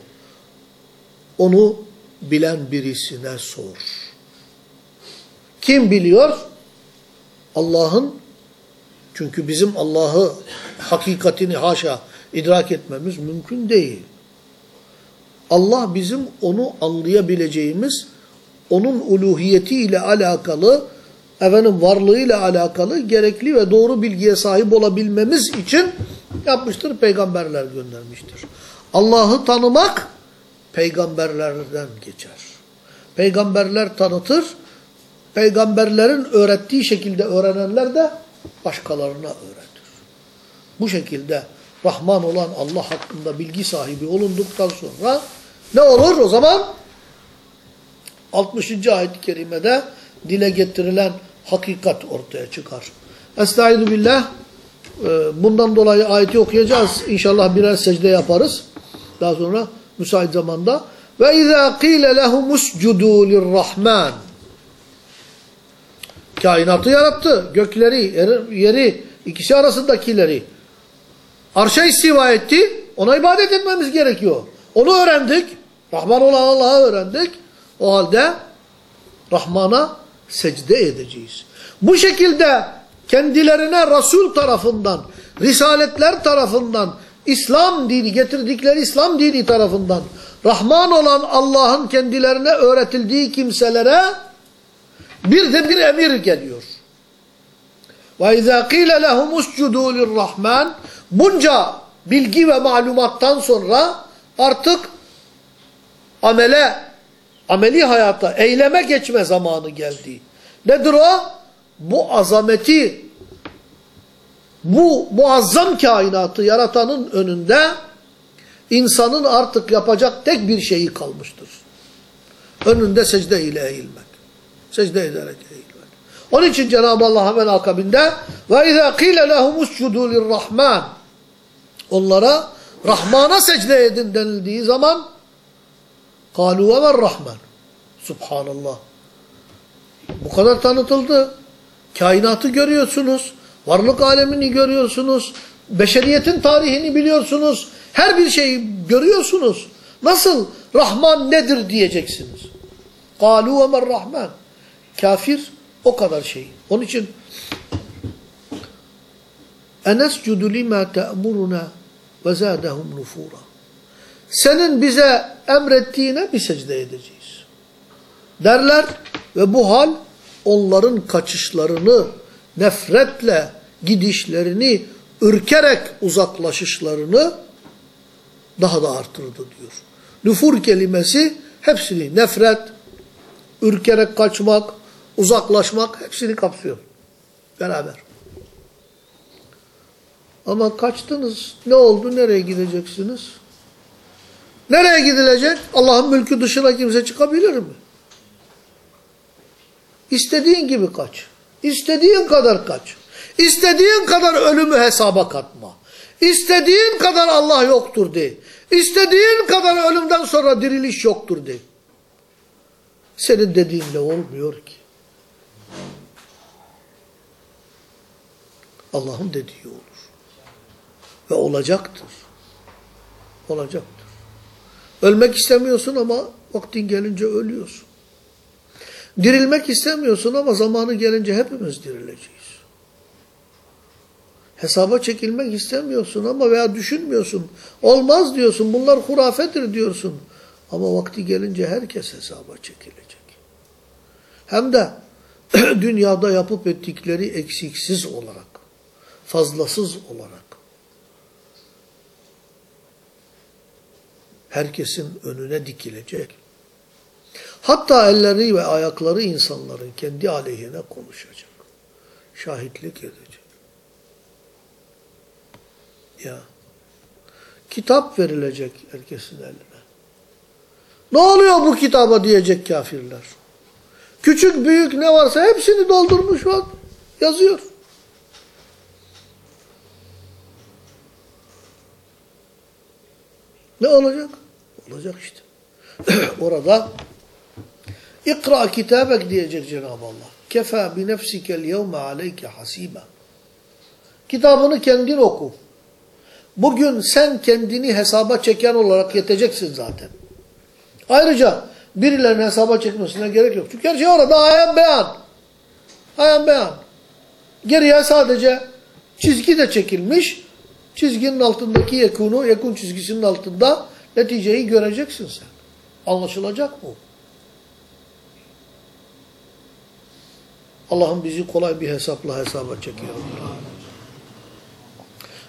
Onu bilen birisine sor. Kim biliyor? Allah'ın çünkü bizim Allah'ı hakikatini haşa idrak etmemiz mümkün değil. Allah bizim onu anlayabileceğimiz, onun uluhiyeti ile alakalı, efendim varlığıyla alakalı gerekli ve doğru bilgiye sahip olabilmemiz için yapmıştır, peygamberler göndermiştir. Allah'ı tanımak peygamberlerden geçer. Peygamberler tanıtır, peygamberlerin öğrettiği şekilde öğrenenler de başkalarına öğretir. Bu şekilde Rahman olan Allah hakkında bilgi sahibi olunduktan sonra ne olur o zaman? 60. ayet-i kerimede dile getirilen hakikat ortaya çıkar. Estaizu billah. Bundan dolayı ayeti okuyacağız. İnşallah birer secde yaparız. Daha sonra müsait zamanda. Ve izâ qîle lehumuscudû lirrahman. Kainatı yarattı. Gökleri, yeri, ikisi arasındakileri. Arşa istiva etti. Ona ibadet etmemiz gerekiyor. Onu öğrendik. Rahman olan Allah'ı öğrendik. O halde Rahman'a secde edeceğiz. Bu şekilde kendilerine Resul tarafından, Risaletler tarafından, İslam dini, getirdikleri İslam dini tarafından Rahman olan Allah'ın kendilerine öğretildiği kimselere bir de bir emir geliyor. وَاِذَا قِيلَ لَهُمُ اسْجُدُوا لِلرَّحْمَنِ Bunca bilgi ve malumattan sonra artık amele, ameli hayata, eyleme geçme zamanı geldi. Nedir o? Bu azameti, bu muazzam kainatı yaratanın önünde insanın artık yapacak tek bir şeyi kalmıştır. Önünde secde ile eğilmek. secde ederek eğilmek. Onun için Cenab-ı Allah hemen akabinde ve izâ kîle lehumuscudû lirrahman onlara Rahman'a secde edin denildiği zaman kâlû ve rahman Subhanallah. Bu kadar tanıtıldı. Kainatı görüyorsunuz. Varlık alemini görüyorsunuz. Beşeriyetin tarihini biliyorsunuz. Her bir şeyi görüyorsunuz. Nasıl Rahman nedir diyeceksiniz. Kâlû ve rahman Kafir o kadar şey. Onun için اَنَسْجُدُ لِمَا تَأْمُرُنَا وَزَادَهُمْ نُفُورًا Senin bize emrettiğine bir secde edeceğiz. Derler ve bu hal onların kaçışlarını, nefretle gidişlerini, ürkerek uzaklaşışlarını daha da artırdı diyor. Nüfur kelimesi hepsini nefret, ürkerek kaçmak, uzaklaşmak hepsini kapsıyor. Beraber. Ama kaçtınız. Ne oldu? Nereye gideceksiniz? Nereye gidilecek? Allah'ın mülkü dışına kimse çıkabilir mi? İstediğin gibi kaç. İstediğin kadar kaç. İstediğin kadar ölümü hesaba katma. İstediğin kadar Allah yoktur de. İstediğin kadar ölümden sonra diriliş yoktur de. Senin dediğinle olmuyor ki. Allah'ın dediği olur. Ve olacaktır. Olacaktır. Ölmek istemiyorsun ama vaktin gelince ölüyorsun. Dirilmek istemiyorsun ama zamanı gelince hepimiz dirileceğiz. Hesaba çekilmek istemiyorsun ama veya düşünmüyorsun. Olmaz diyorsun. Bunlar hurafedir diyorsun. Ama vakti gelince herkes hesaba çekilecek. Hem de dünyada yapıp ettikleri eksiksiz olarak, fazlasız olarak. Herkesin önüne dikilecek. Hatta elleri ve ayakları insanların kendi aleyhine konuşacak. Şahitlik edecek. Ya. Kitap verilecek herkesin eline. Ne oluyor bu kitaba diyecek kafirler. Küçük büyük ne varsa hepsini doldurmuş var. Yazıyor. Ne olacak? Olacak işte. Orada İkra kitabek diyecek Cenab-ı Allah. Kefa bi nefsikel yevme aleyke hasiba. Kitabını kendin oku. Bugün sen kendini hesaba çeken olarak yeteceksin zaten. Ayrıca birilerinin hesaba çekmesine gerek yok. Çünkü her şey orada ayan beyan. Ayan beyan. Geriye sadece çizgi de çekilmiş. Çizginin altındaki yekunu, yekun çizgisinin altında neticeyi göreceksin sen. Anlaşılacak mı? Allah'ım bizi kolay bir hesapla hesaba çekiyor.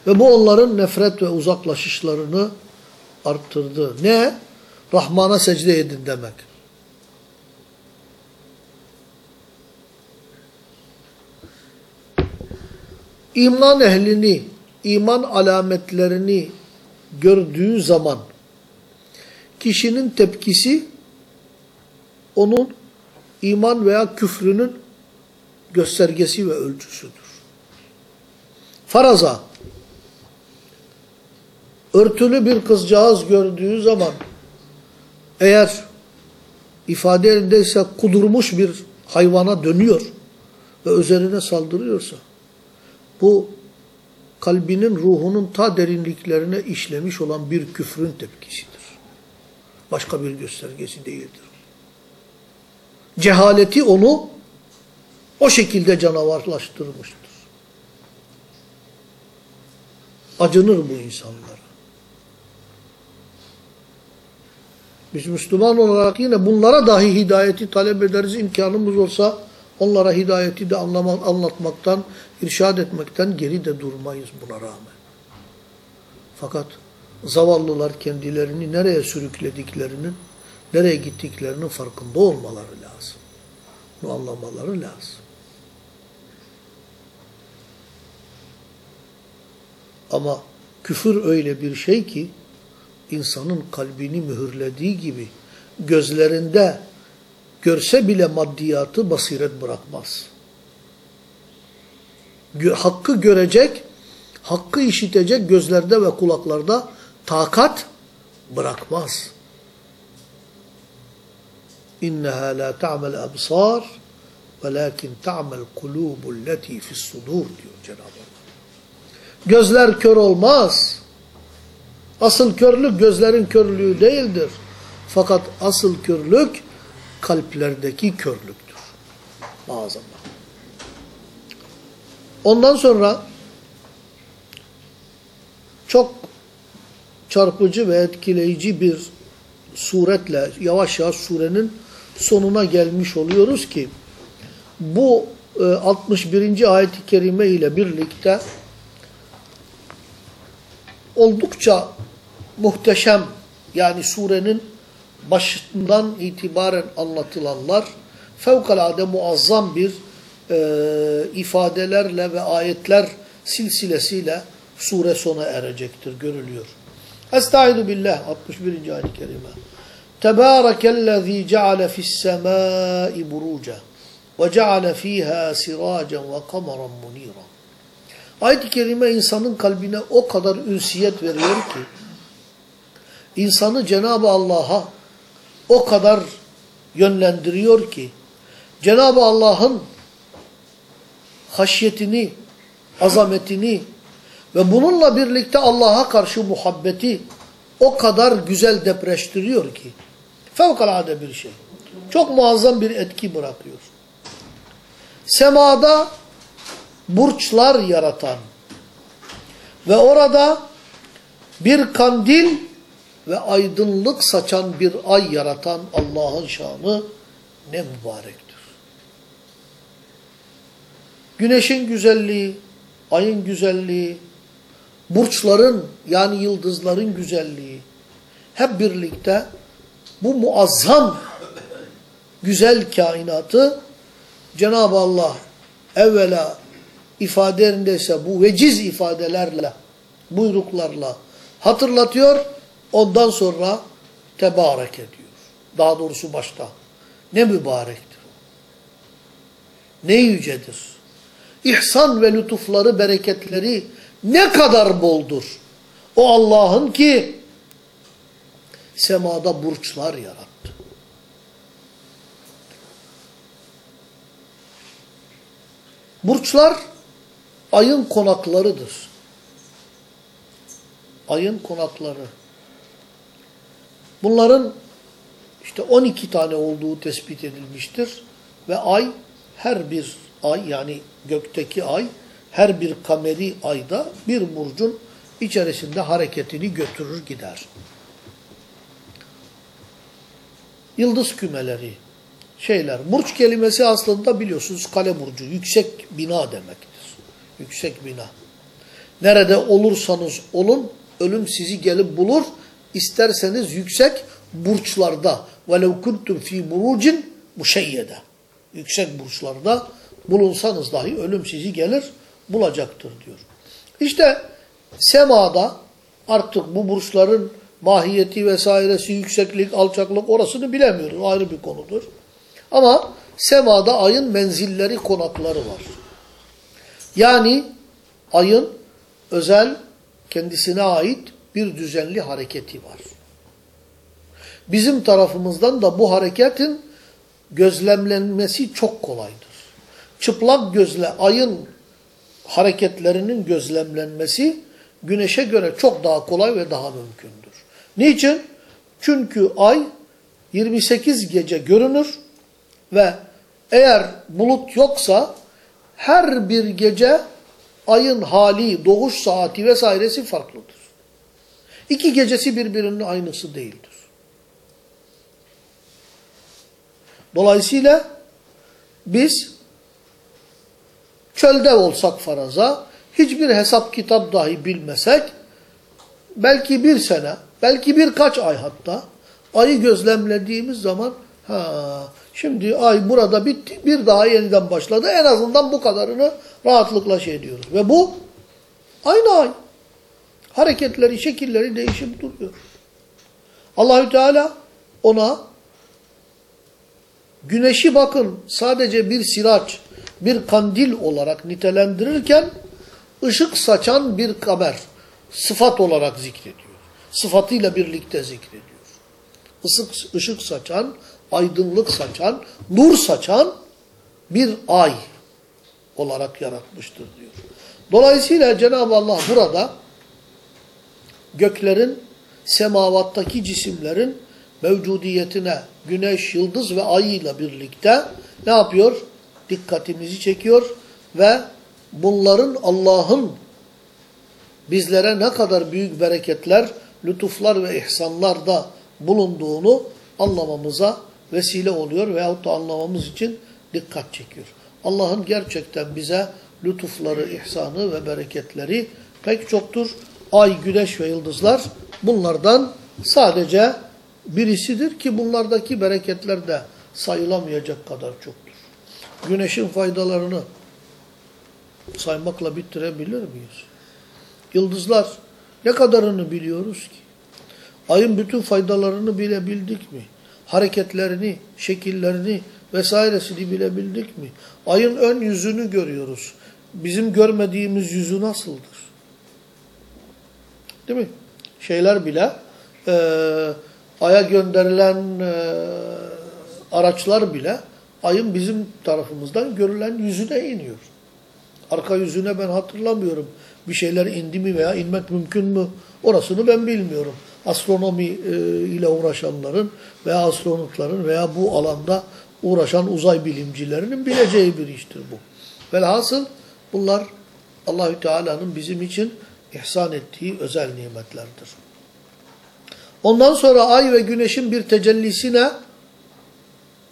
Ve bu onların nefret ve uzaklaşışlarını arttırdı. Ne? Rahman'a secde edin demek. İman ehlini, iman alametlerini gördüğü zaman kişinin tepkisi onun iman veya küfrünün göstergesi ve ölçüsüdür. Faraza örtülü bir kızcağız gördüğü zaman eğer ifade elindeyse kudurmuş bir hayvana dönüyor ve üzerine saldırıyorsa bu kalbinin ruhunun ta derinliklerine işlemiş olan bir küfrün tepkisidir. Başka bir göstergesi değildir. Cehaleti onu o şekilde canavarlaştırmıştır. Acınır bu insanlara. Biz Müslüman olarak yine bunlara dahi hidayeti talep ederiz. imkanımız olsa onlara hidayeti de anlama, anlatmaktan, irşad etmekten geri de durmayız buna rağmen. Fakat zavallılar kendilerini nereye sürüklediklerinin, nereye gittiklerinin farkında olmaları lazım. Bunu anlamaları lazım. Ama küfür öyle bir şey ki insanın kalbini mühürlediği gibi gözlerinde görse bile maddiyatı basiret bırakmaz hakkı görecek, hakkı işitecek gözlerde ve kulaklarda takat bırakmaz. İnneha la ta'mel absar velakin ta'mel kulubul leti fissudur diyor Cenab-ı Gözler kör olmaz. Asıl körlük gözlerin körlüğü değildir. Fakat asıl körlük kalplerdeki körlüktür. Maazallah. Ondan sonra çok çarpıcı ve etkileyici bir suretle yavaş yavaş surenin sonuna gelmiş oluyoruz ki bu 61. ayet-i kerime ile birlikte oldukça muhteşem yani surenin başından itibaren anlatılanlar fevkalade muazzam bir e, ifadelerle ve ayetler silsilesiyle sure sona erecektir, görülüyor. Estaizu billah 61. ayet-i kerime. Tebârekellezî ceale fissemâi buruca ve ceale fîhâ sirâcen ve kameran munîra. Ayet-i kerime insanın kalbine o kadar ünsiyet veriyor ki insanı Cenab-ı Allah'a o kadar yönlendiriyor ki Cenab-ı Allah'ın haşyetini, azametini ve bununla birlikte Allah'a karşı muhabbeti o kadar güzel depreştiriyor ki fevkalade bir şey. Çok muazzam bir etki bırakıyor. Semada burçlar yaratan ve orada bir kandil ve aydınlık saçan bir ay yaratan Allah'ın şanı ne mübarektir. Güneşin güzelliği, ayın güzelliği, burçların yani yıldızların güzelliği hep birlikte bu muazzam güzel kainatı Cenab-ı Allah evvela ifadelerindeyse bu veciz ifadelerle, buyruklarla hatırlatıyor. Ondan sonra tebarek ediyor. Daha doğrusu başta. Ne mübarektir. Ne yücedir. İhsan ve lütufları, bereketleri ne kadar boldur. O Allah'ın ki semada burçlar yarattı. Burçlar ayın konaklarıdır. Ayın konakları. Bunların işte 12 tane olduğu tespit edilmiştir. Ve ay her bir ay yani gökteki ay her bir kameri ayda bir burcun içerisinde hareketini götürür gider. Yıldız kümeleri, şeyler. Burç kelimesi aslında biliyorsunuz kale burcu, yüksek bina demektir. Yüksek bina. Nerede olursanız olun, ölüm sizi gelip bulur. İsterseniz yüksek burçlarda. وَلَوْ كُنْتُمْ ف۪ي بُرُوجٍ مُشَيَّدَ Yüksek burçlarda bulunsanız dahi ölüm sizi gelir, bulacaktır diyor. İşte semada artık bu burçların mahiyeti vesairesi, yükseklik, alçaklık orasını bilemiyoruz. Ayrı bir konudur. Ama semada ayın menzilleri, konakları var. Yani ayın özel, kendisine ait bir düzenli hareketi var. Bizim tarafımızdan da bu hareketin gözlemlenmesi çok kolaydır. Çıplak gözle ayın hareketlerinin gözlemlenmesi güneşe göre çok daha kolay ve daha mümkündür. Niçin? Çünkü ay 28 gece görünür ve eğer bulut yoksa her bir gece ayın hali, doğuş saati vesairesi farklıdır. İki gecesi birbirinin aynısı değildir. Dolayısıyla biz çölde olsak faraza, hiçbir hesap kitap dahi bilmesek, belki bir sene, belki birkaç ay hatta, ayı gözlemlediğimiz zaman, ha, şimdi ay burada bitti, bir daha yeniden başladı, en azından bu kadarını rahatlıkla şey diyoruz. Ve bu aynı ay. Hareketleri, şekilleri değişip duruyor. Allahü Teala ona güneşi bakın sadece bir siraç, bir kandil olarak nitelendirirken ışık saçan bir kamer sıfat olarak zikrediyor. Sıfatıyla birlikte zikrediyor. Isık, ışık saçan, aydınlık saçan, nur saçan bir ay olarak yaratmıştır diyor. Dolayısıyla Cenab-ı Allah burada göklerin, semavattaki cisimlerin mevcudiyetine güneş, yıldız ve ay ile birlikte ne yapıyor? Dikkatimizi çekiyor ve bunların Allah'ın bizlere ne kadar büyük bereketler, lütuflar ve ihsanlarda bulunduğunu anlamamıza vesile oluyor veyahut da anlamamız için dikkat çekiyor. Allah'ın gerçekten bize lütufları, ihsanı ve bereketleri pek çoktur. Ay, güneş ve yıldızlar bunlardan sadece birisidir ki bunlardaki bereketler de sayılamayacak kadar çoktur. Güneşin faydalarını saymakla bitirebilir miyiz? Yıldızlar ne kadarını biliyoruz ki? Ayın bütün faydalarını bilebildik mi? Hareketlerini, şekillerini vesairesini bilebildik mi? Ayın ön yüzünü görüyoruz. Bizim görmediğimiz yüzü nasıldır? Değil mi? Şeyler bile e, Ay'a gönderilen e, araçlar bile Ayın bizim tarafımızdan görülen yüzüne iniyor. Arka yüzüne ben hatırlamıyorum. Bir şeyler indi mi veya inmek mümkün mü? Orasını ben bilmiyorum. Astronomi e, ile uğraşanların veya astronotların veya bu alanda uğraşan uzay bilimcilerinin bileceği bir iştir bu. Velhasıl bunlar Allahü Teala'nın bizim için ihsan ettiği özel nimetlerdir. Ondan sonra ay ve güneşin bir tecellisine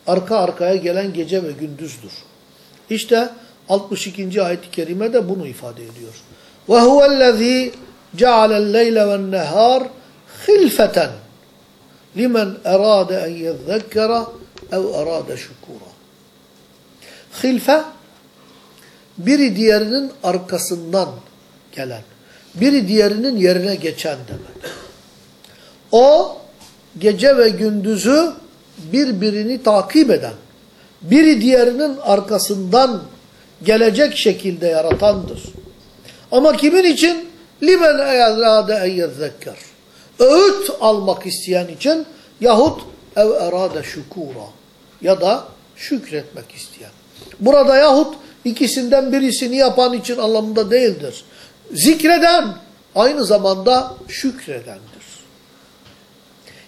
arka arkaya gelen gece ve gündüzdür. İşte 62. ayet-i kerime de bunu ifade ediyor. Ve huvellezî ceale'l-leyle ve'n-nehâr hilfeten limen erâde en yezzekkere ev erâde şükûra. Hilfe biri diğerinin arkasından gelen, biri diğerinin yerine geçen demek. O gece ve gündüzü birbirini takip eden, biri diğerinin arkasından gelecek şekilde yaratandır. Ama kimin için? Limen erade en yezzekker. Öğüt almak isteyen için yahut ev erade şükura ya da şükretmek isteyen. Burada yahut ikisinden birisini yapan için anlamında değildir. Zikreden aynı zamanda şükredendir.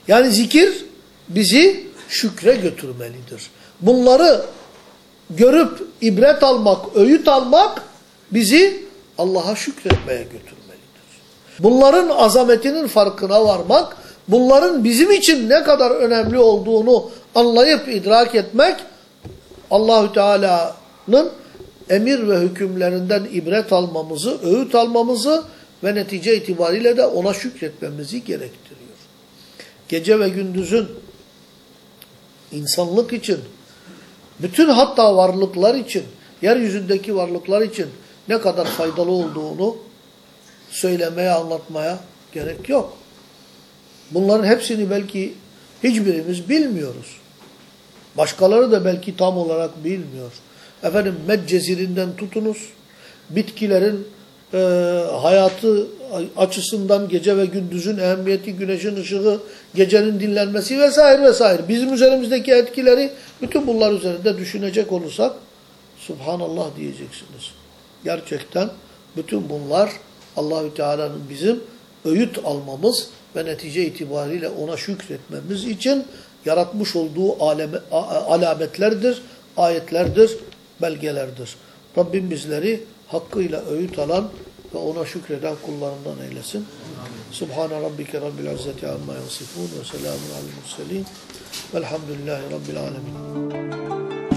Yani zikir bizi şükre götürmelidir. Bunları görüp ibret almak, öğüt almak bizi Allah'a şükretmeye götürmelidir. Bunların azametinin farkına varmak, bunların bizim için ne kadar önemli olduğunu anlayıp idrak etmek, Allahü Teala'nın emir ve hükümlerinden ibret almamızı, öğüt almamızı ve netice itibariyle de ona şükretmemizi gerektiriyor. Gece ve gündüzün insanlık için, bütün hatta varlıklar için, yeryüzündeki varlıklar için ne kadar faydalı olduğunu söylemeye, anlatmaya gerek yok. Bunların hepsini belki hiçbirimiz bilmiyoruz. Başkaları da belki tam olarak bilmiyor. Efendim Meccezirinden tutunuz, bitkilerin e, hayatı açısından gece ve gündüzün ehemmiyeti, güneşin ışığı, gecenin dinlenmesi vesaire vesaire. Bizim üzerimizdeki etkileri bütün bunlar üzerinde düşünecek olursak Subhanallah diyeceksiniz. Gerçekten bütün bunlar Allahü Teala'nın bizim öğüt almamız ve netice itibariyle ona şükretmemiz için yaratmış olduğu aleme, alametlerdir, ayetlerdir, belgelerdir. Rabbim bizleri hakkıyla öğüt alan ve ona şükreden kullarından eylesin. Subhane rabbike rabbil izzeti amma yasifun ve selamun alel murselin velhamdülillahi rabbil alemin.